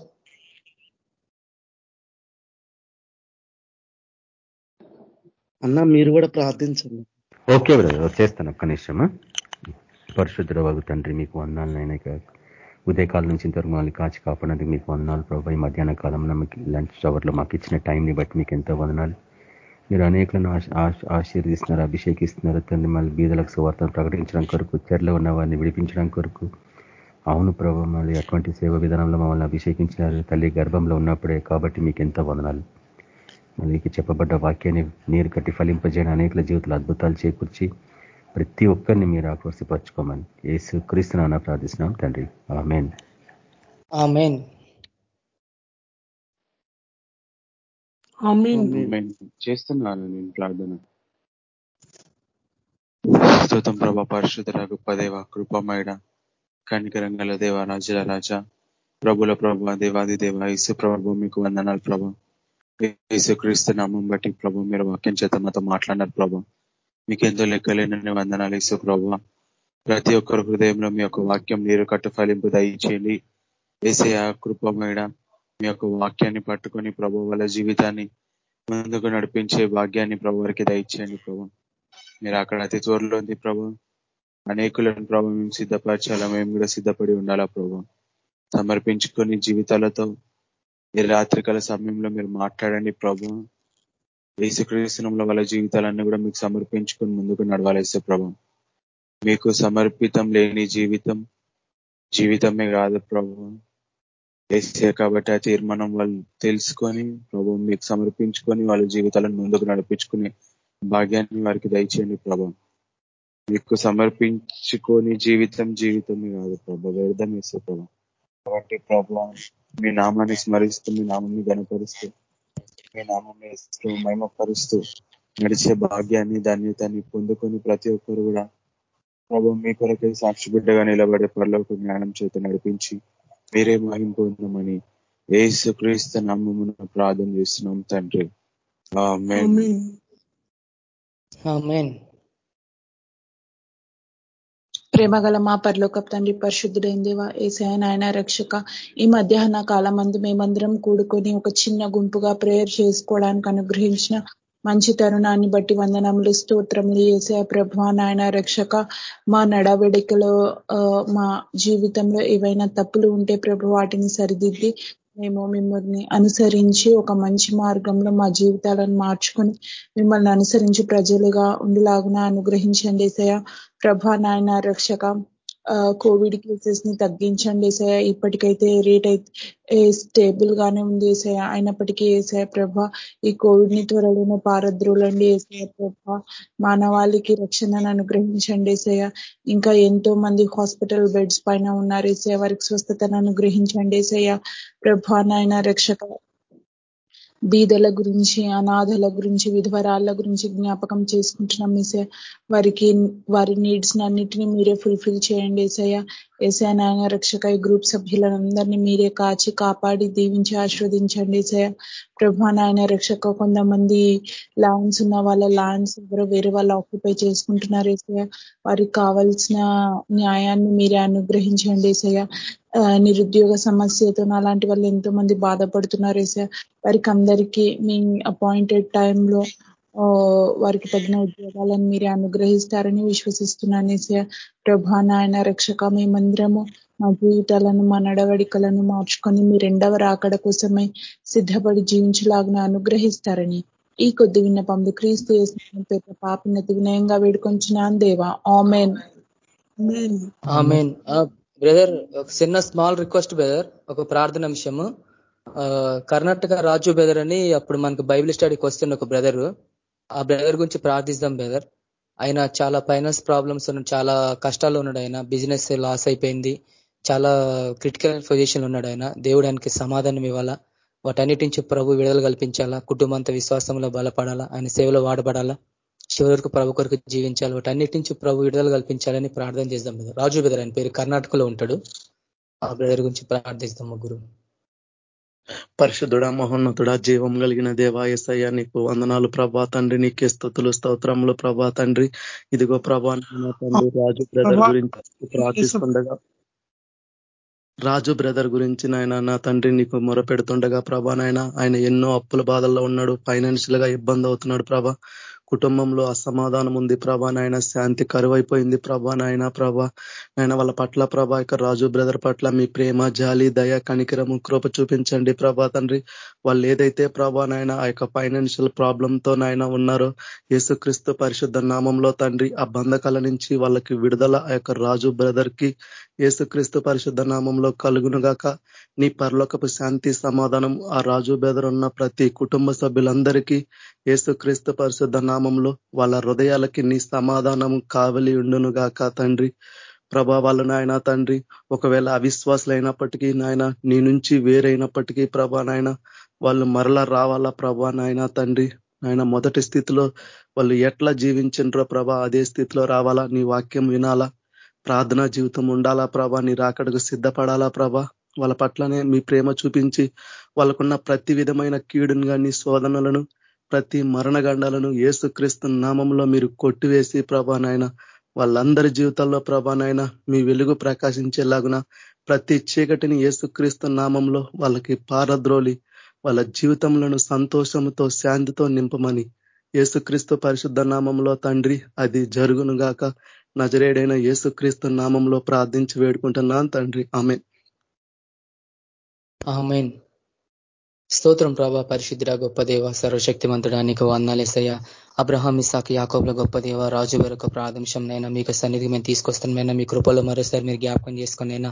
అన్న మీరు కూడా ప్రార్థించండి. ఓకే బ్రదర్ చేస్తాను ఒక్క నిమిషమా. పరిశుద్ధ వగు తండ్రి మీకు వందాలనైనా ఉదయకాలం నుంచి ఇంతవరకు మమ్మల్ని కాచి కాపాడినందుకు మీకు వందనాలు ప్రభావ ఈ మధ్యాహ్న కాలంలో మీకు లంచ్ అవర్లో మాకు ఇచ్చిన టైంని బట్టి మీకు ఎంతో వందనాలు. మీరు అనేకలను ఆశీర్దిస్తున్నారు అభిషేకిస్తున్నారు. తండ్రి మళ్ళీ బీదలకు సువార్తను ప్రకటించడం కొరకు చెర్లో ఉన్న వారిని విడిపించడం కొరకు. అవును ప్రభు మళ్ళీ అటువంటి సేవ విధానంలో మమ్మల్ని అభిషేకించినారు. తల్లి గర్భంలో ఉన్నప్పుడే కాబట్టి మీకు ఎంతో వదనాలు. మళ్ళీ చెప్పబడ్డ వాక్యాన్ని నీరు కట్టి ఫలింపజేయడం అనేకల జీవితాలు అద్భుతాలు చేకూర్చి ప్రతి ఒక్కరిని మీరు ఆకర్షిపరచుకోమని. ఏసు క్రీస్తున్నా ప్రార్థిస్తున్నాం తండ్రి. చేస్తున్నాను నేను ప్రార్థన. స్తోతం ప్రభా పరిశుద్ధ గొప్ప దేవ కృపమైడ కనికరంగల దేవ రాజుల రాజా ప్రభుల ప్రభ దేవాది దేవ ఇసు ప్రభు మీకు వందనాలు ప్రభా. క్రీస్తు నామం బట్టి ప్రభు మీరు వాక్యం చేత మాతో మాట్లాడినారు ప్రభా. మీకు ఎంతో లెక్కలేనని వందనాలు ఇసు ప్రభు. ప్రతి ఒక్కరి హృదయంలో మీ యొక్క వాక్యం నీరు కట్టు ఫలింపు దయచేయండి. వేసే ఆ కృపమైన మీ యొక్క వాక్యాన్ని పట్టుకొని ప్రభు వాళ్ళ జీవితాన్ని ముందుకు నడిపించే భాగ్యాన్ని ప్రభు వారికి దయచేయండి ప్రభు. మీరు అక్కడ అతి త్వరలో ఉంది ప్రభు. అనేకులను ప్రభు మేము సిద్ధపరచాలా? మేము కూడా సిద్ధపడి ఉండాలా ప్రభు? సమర్పించుకొని జీవితాలతో ఈ రాత్రికాల సమయంలో మీరు మాట్లాడండి ప్రభు. ఏసుక్రీస్తునంలో వాళ్ళ జీవితాలన్నీ కూడా మీకు సమర్పించుకొని ముందుకు నడవాలేసే ప్రభు. మీకు సమర్పితం లేని జీవితం జీవితమే కాదు ప్రభు. వేసే కాబట్టి ఆ తీర్మానం వాళ్ళు తెలుసుకొని ప్రభు మీకు సమర్పించుకొని వాళ్ళ జీవితాలను ముందుకు నడిపించుకునే భాగ్యాన్ని వారికి దయచేయండి ప్రభావం మీకు సమర్పించుకొని జీవితం జీవితమే కాదు ప్రభా. వ్యర్థం వేసే ప్రభా. కాబట్టి ప్రభా మీ నామాన్ని స్మరిస్తూ మీ నామాన్ని గనపరుస్తూ మీ నామాన్ని ఇస్తూ మహిమపరుస్తూ నడిచే భాగ్యాన్ని ధన్యతని పొందుకొని ప్రతి ఒక్కరు కూడా ప్రభు మీ కొరకే సాక్షి బిడ్డగా నిలబడే పనులకు జ్ఞానం చేత నడిపించి మీరే మహిం పొందమని ఏసు క్రీస్తు నామమున ప్రార్థన చేస్తున్నాం తండ్రి. ప్రేమగల మా పరలోక తండ్రి పరిశుద్ధుడైన దేవ ఏసయ నాయన రక్షక ఈ మధ్యాహ్న కాలం మందు మేమందరం కూడుకొని ఒక చిన్న గుంపుగా ప్రేయర్ చేసుకోవడానికి అనుగ్రహించిన మంచి తరుణాన్ని బట్టి వందనములు స్తోత్రములు ఏసే ప్రభు నాయన రక్షక మా నడవడికలో మా జీవితంలో ఏవైనా తప్పులు ఉంటే ప్రభు వాటిని సరిదిద్ది మేము మిమ్మల్ని అనుసరించి ఒక మంచి మార్గంలో మా జీవితాలను మార్చుకొని మిమ్మల్ని అనుసరించి ప్రజలుగా ఉండిలాగున అనుగ్రహించండి సయ ప్రభా నాయన రక్షక కోవిడ్ కేసెస్ని తగ్గించండి ఏసయ ఇప్పటికైతే రేట్ అయితే స్టేబుల్ గానే ఉంది ఏసయ అయినప్పటికీ ఏసయ ప్రభ ఈ కోవిడ్ని త్వరలోనే పారద్రోలండి ఏసయ ప్రభ. మానవాళికి రక్షణను అనుగ్రహించండి ఏసయ ఇంకా ఎంతో మంది హాస్పిటల్ బెడ్స్ పైన ఉన్నారు ఏసయ వారికి స్వస్థతను అనుగ్రహించండి ఏసయ ప్రభా నాయన రక్షక బీదల గురించి అనాథల గురించి విధవరాళ్ళ గురించి జ్ఞాపకం చేసుకుంటున్నాం ఏసయ వారికి వారి నీడ్స్ అన్నిటినీ మీరే ఫుల్ఫిల్ చేయండి ఏసయ్య. ఏసయ నాయన రక్షక గ్రూప్ సభ్యులందరినీ మీరే కాచి కాపాడి దీవించి ఆస్వాదించండి ఏసయ ప్రభా నాయన రక్షక కొంతమంది ల్యాండ్స్ ఉన్న వాళ్ళ ల్యాండ్స్ ఎవరో వేరే వాళ్ళు ఆక్యుపై చేసుకుంటున్నారు ఏసయ వారికి కావాల్సిన న్యాయాన్ని మీరే అనుగ్రహించండి ఏసయ్య. నిరుద్యోగ సమస్యతో అలాంటి వాళ్ళు ఎంతో మంది బాధపడుతున్నారు ఏసయ వారికి అందరికీ మీ అపాయింటెడ్ టైంలో వారికి తగిన ఉద్యోగాలను మీరే అనుగ్రహిస్తారని విశ్వసిస్తున్నాను ప్రభా నాయన రక్షక మేమందరము మా జీవితాలను మా నడవడికలను మార్చుకొని మీ రెండవ రాకడ కోసమై సిద్ధపడి జీవించలాగా అనుగ్రహిస్తారని ఈ కొద్ది విన్నపందు క్రీస్తు పేద పాపినతి వినయంగా వేడుకొంచున్నాను దేవా. ఆమెన్. బ్రదర్ ఒక చిన్న స్మాల్ రిక్వెస్ట్ బ్రదర్ ఒక ప్రార్థన అంశము కర్ణాటక రాజు బ్రదర్ అని అప్పుడు మనకు బైబిల్ స్టడీకి వస్తున్న ఒక బ్రదరు ఆ బ్రదర్ గురించి ప్రార్థిస్తాం బ్రదర్ ఆయన చాలా ఫైనాన్స్ ప్రాబ్లమ్స్ చాలా కష్టాల్లో ఉన్నాడు ఆయన. బిజినెస్ లాస్ అయిపోయింది. చాలా క్రిటికల్ పొజిషన్లో ఉన్నాడు ఆయన. దేవుడు ఆయనకి సమాధానం ఇవ్వాలా? వాటన్నిటి నుంచి ప్రభు విడుదల కల్పించాలా? కుటుంబంతో విశ్వాసంలో బలపడాలా? ఆయన సేవలో వాడబడాలా? చివరికి ప్రభు కొరకు జీవించాలి. వాటన్నిటి నుంచి ప్రభు విడుదల కల్పించాలని ప్రార్థన చేద్దాం రాజు బ్రదర్ ఆయన పేరు కర్ణాటకలో ఉంటాడు. ఆ బ్రదర్ గురించి ప్రార్థిస్తాం ముగ్గురు పరిశుద్ధుడ మహోన్నతుడ జీవం కలిగిన దేవా ఎసయ్య నీకు వందనాలు ప్రభా. తండ్రి నీకే స్థుతులు స్తోత్రములు ప్రభా. తండ్రి ఇదిగో ప్రభా తండ్రి రాజు బ్రదర్ గురించి ప్రార్థిస్తుండగా. రాజు బ్రదర్ గురించి నాయన నా తండ్రి నీకు మొరపెడుతుండగా ప్రభా నాయన ఆయన ఎన్నో అప్పుల బాధల్లో ఉన్నాడు ఫైనాన్షియల్గా ఇబ్బంది అవుతున్నాడు ప్రభా. కుటుంబంలో అసమాధానం ఉంది ప్రభా నాయన శాంతి కరువైపోయింది ప్రభా నాయన ప్రభా నాయన వాళ్ళ పట్ల ప్రభా ఇక రాజు బ్రదర్ పట్ల మీ ప్రేమ జాలి దయ కనికరము కృప చూపించండి ప్రభా తండ్రి. వాళ్ళు ఏదైతే ప్రభా నాయన ఆ యొక్క ఫైనాన్షియల్ ప్రాబ్లంతో నాయన ఉన్నారో యేసుక్రీస్తు పరిశుద్ధ నామంలో తండ్రి ఆ బంధకాల నుంచి వాళ్ళకి విడుదల ఆ యొక్క రాజు బ్రదర్కి యేసుక్రీస్తు పరిశుద్ధ నామంలో కలుగునుగాక నీ పరలోకపు శాంతి సమాధానం ఆ రాజు బెదరున్న ఉన్న ప్రతి కుటుంబ సభ్యులందరికీ ఏసుక్రీస్తు పరిశుద్ధ నామంలో వాళ్ళ హృదయాలకి నీ సమాధానం కావలి ఉండునుగాక తండ్రి. ప్రభావాలు నాయన తండ్రి ఒకవేళ అవిశ్వాసులైనప్పటికీ నాయన నీ నుంచి వేరైనప్పటికీ ప్రభా నాయన వాళ్ళు మరలా రావాలా ప్రభా నాయన తండ్రి. నాయన మొదటి స్థితిలో వాళ్ళు ఎట్లా జీవించిండ్రో ప్రభా అదే స్థితిలో రావాలా నీ వాక్యం వినాలా ప్రార్థనా జీవితం ఉండాలా ప్రభా నీ రాకడకు సిద్ధపడాలా ప్రభా. వాళ్ళ పట్లనే మీ ప్రేమ చూపించి వాళ్ళకున్న ప్రతి విధమైన కీడును కానీ శోధనలను ప్రతి మరణగండాలను ఏసుక్రీస్తు నామంలో మీరు కొట్టివేసి ప్రభానాయన వాళ్ళందరి జీవితాల్లో ప్రభానాయన మీ వెలుగు ప్రకాశించేలాగున ప్రతి చీకటిని ఏసుక్రీస్తు నామంలో వాళ్ళకి పారద్రోలి వాళ్ళ జీవితంలో సంతోషంతో శాంతితో నింపమని ఏసుక్రీస్తు పరిశుద్ధ నామంలో తండ్రి అది జరుగునుగాక. నజరేడైన ఏసుక్రీస్తు నామంలో ప్రార్థించి వేడుకుంటున్నాను తండ్రి. ఆమె ఆమెన్. స్తోత్రం ప్రభా పరిశుద్ధిరా గొప్ప దేవ సర్వశక్తిమంతుడా నీకు వందాలేసయ్య అబ్రహాం ఇసాక్ యాకోబ్ల గొప్ప దేవ రాజు వరకు ప్రాదంశంనైనా మీకు సన్నిధి మేము తీసుకొస్తానైనా మీ కృపలో మరోసారి మీరు జ్ఞాపకం చేసుకునైనా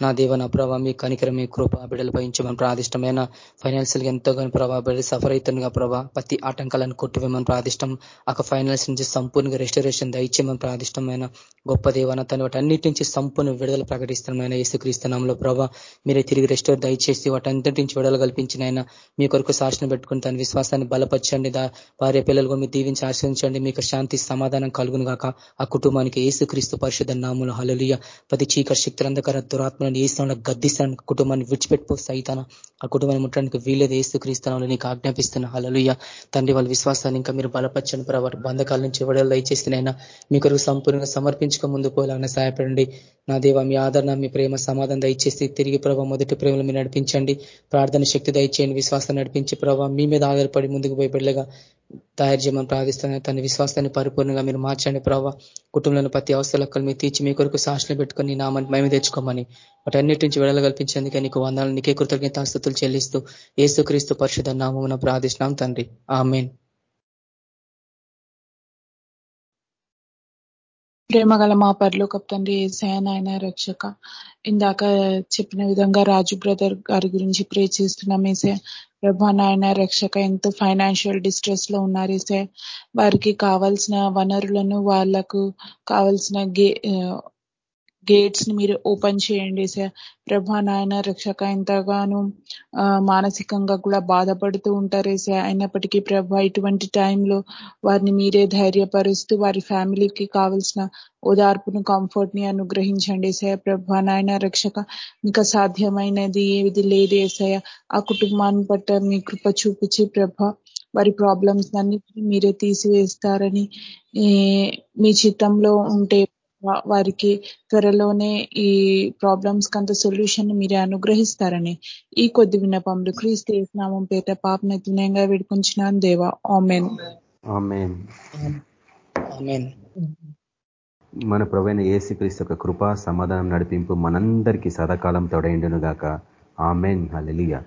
నా దేవ నా ప్రభావ మీ కనికర మీ కృప బిడ్డలు భయించమని ప్రాదిష్టమైన ఫైనాన్షియల్గా ఎంతోగానో ప్రభావ బిడ్డలు సఫర్ అవుతుండగా ప్రభావ ప్రతి ఆటంకాలను కొట్టివేమని ప్రాదిష్టం ఒక ఫైనాన్స్ నుంచి సంపూర్ణంగా రెస్టరేషన్ దయచేయమని ప్రాదిష్టమైన గొప్ప దేవన తన వాటన్నిటి నుంచి సంపూర్ణ విడుదల ప్రకటిస్తున్నామైన యేసుక్రీస్తునాంలో ప్రభావ మీరే తిరిగి రెస్టోర్ దయచేసి వాటంతటి నుంచి విడుదల కల్పించిన ఆయన మీ కొరకు శాసన పెట్టుకుని తన విశ్వాసాన్ని బలపరచండి. భార్య పిల్లలు కూడా మీరు దీవించి ఆశ్రయించండి మీకు శాంతి సమాధానం కలుగును గాక. ఆ కుటుంబానికి ఏసుక్రీస్తు పరిషత్ నాములు హలలియ ప్రతి చీకటి శక్తులందకర దురాత్మ దురాత్మలను ఏస్తాను గద్దిస్తాను. కుటుంబాన్ని విడిచిపెట్టిపో సైతాన. ఆ కుటుంబాన్ని ముట్టడానికి వీలేదు ఏసుక్రీస్తునాలు నీకు ఆజ్ఞాపిస్తున్న. హలలుయ్య తండ్రి వాళ్ళ విశ్వాసాన్ని ఇంకా మీరు బలపరచండి ప్రభావ బంధకాల నుంచి విడుదల దయచేసినైనా మీ కొరకు సంపూర్ణంగా సమర్పించుకో ముందు పోలాగా సహాయపడండి. నా దేవ మీ ఆదరణ మీ ప్రేమ సమాధానం దయచేసి తిరిగి ప్రభావ మొదటి ప్రేమలు మీరు నడిపించండి. ప్రార్థన శక్తి దయచేయండి. విశ్వాసం నడిపించి ప్రభావ మీ మీద ఆధారపడి ముందుకు పోయి బిడ్డగా తయారు చేయమని ప్రార్థిస్తున్నాను తన విశ్వాసాన్ని పరిపూర్ణంగా మీరు మార్చండి ప్రభావ కుటుంబంలో ప్రతి అవసరాలు మీరు తీర్చి మీ కొరకు సాక్షులు పెట్టుకొని నామని మేము తెచ్చుకోమని వాటన్నిటి నుంచి విడుదల కల్పించేందుకే నీకు వందాలు నీకే కృతజ్ఞతాస్తుతులు చెల్లిస్తూ ఏసుక్రీస్తు పరిషత్ నామమున ప్రార్థిస్తున్నాం తండ్రి. ఆమెన్. ప్రేమగల మా పరలోకపు తండ్రి నాయన రక్షక ఇందాక చెప్పిన విధంగా రాజు బ్రదర్ గారి గురించి ప్రే చేస్తున్నాం ఏసే ప్రభా నాయన రక్షక ఎంతో ఫైనాన్షియల్ డిస్ట్రెస్లో ఉన్నారు వారికి కావాల్సిన వనరులను వాళ్ళకు కావాల్సిన గే గేట్స్ని మీరు ఓపెన్ చేయండి సార్ ప్రభా నాయన రక్షక ఎంతగానో మానసికంగా కూడా బాధపడుతూ ఉంటారు సార్ అయినప్పటికీ ప్రభా ఇటువంటి టైంలో వారిని మీరే ధైర్యపరుస్తూ వారి ఫ్యామిలీకి కావలసిన ఓదార్పును కంఫర్ట్ని అనుగ్రహించండి సార్ ప్రభా నాయన రక్షక. ఇంకా సాధ్యమైనది ఏది లేదు ఏసయ ఆ కుటుంబాన్ని పట్ల మీ కృప చూపించి ప్రభ వారి ప్రాబ్లమ్స్ అన్నిటినీ మీరే తీసివేస్తారని మీ చిత్తంలో ఉంటే వారికి త్వరలోనే ఈ ప్రాబ్లమ్స్ కంత సొల్యూషన్ మీరే అనుగ్రహిస్తారని ఈ కొద్ది విన్నపములు క్రీస్తు నామం పేట పాపన తునయంగా విడిపించినాను దేవా. ఆమెన్. మన ప్రవైన ఏసుక్రీస్తు యొక్క కృపా సమాధానం నడిపింపు మనందరికీ సదాకాలం తొడైండును గాక. ఆమెన్. హలలియ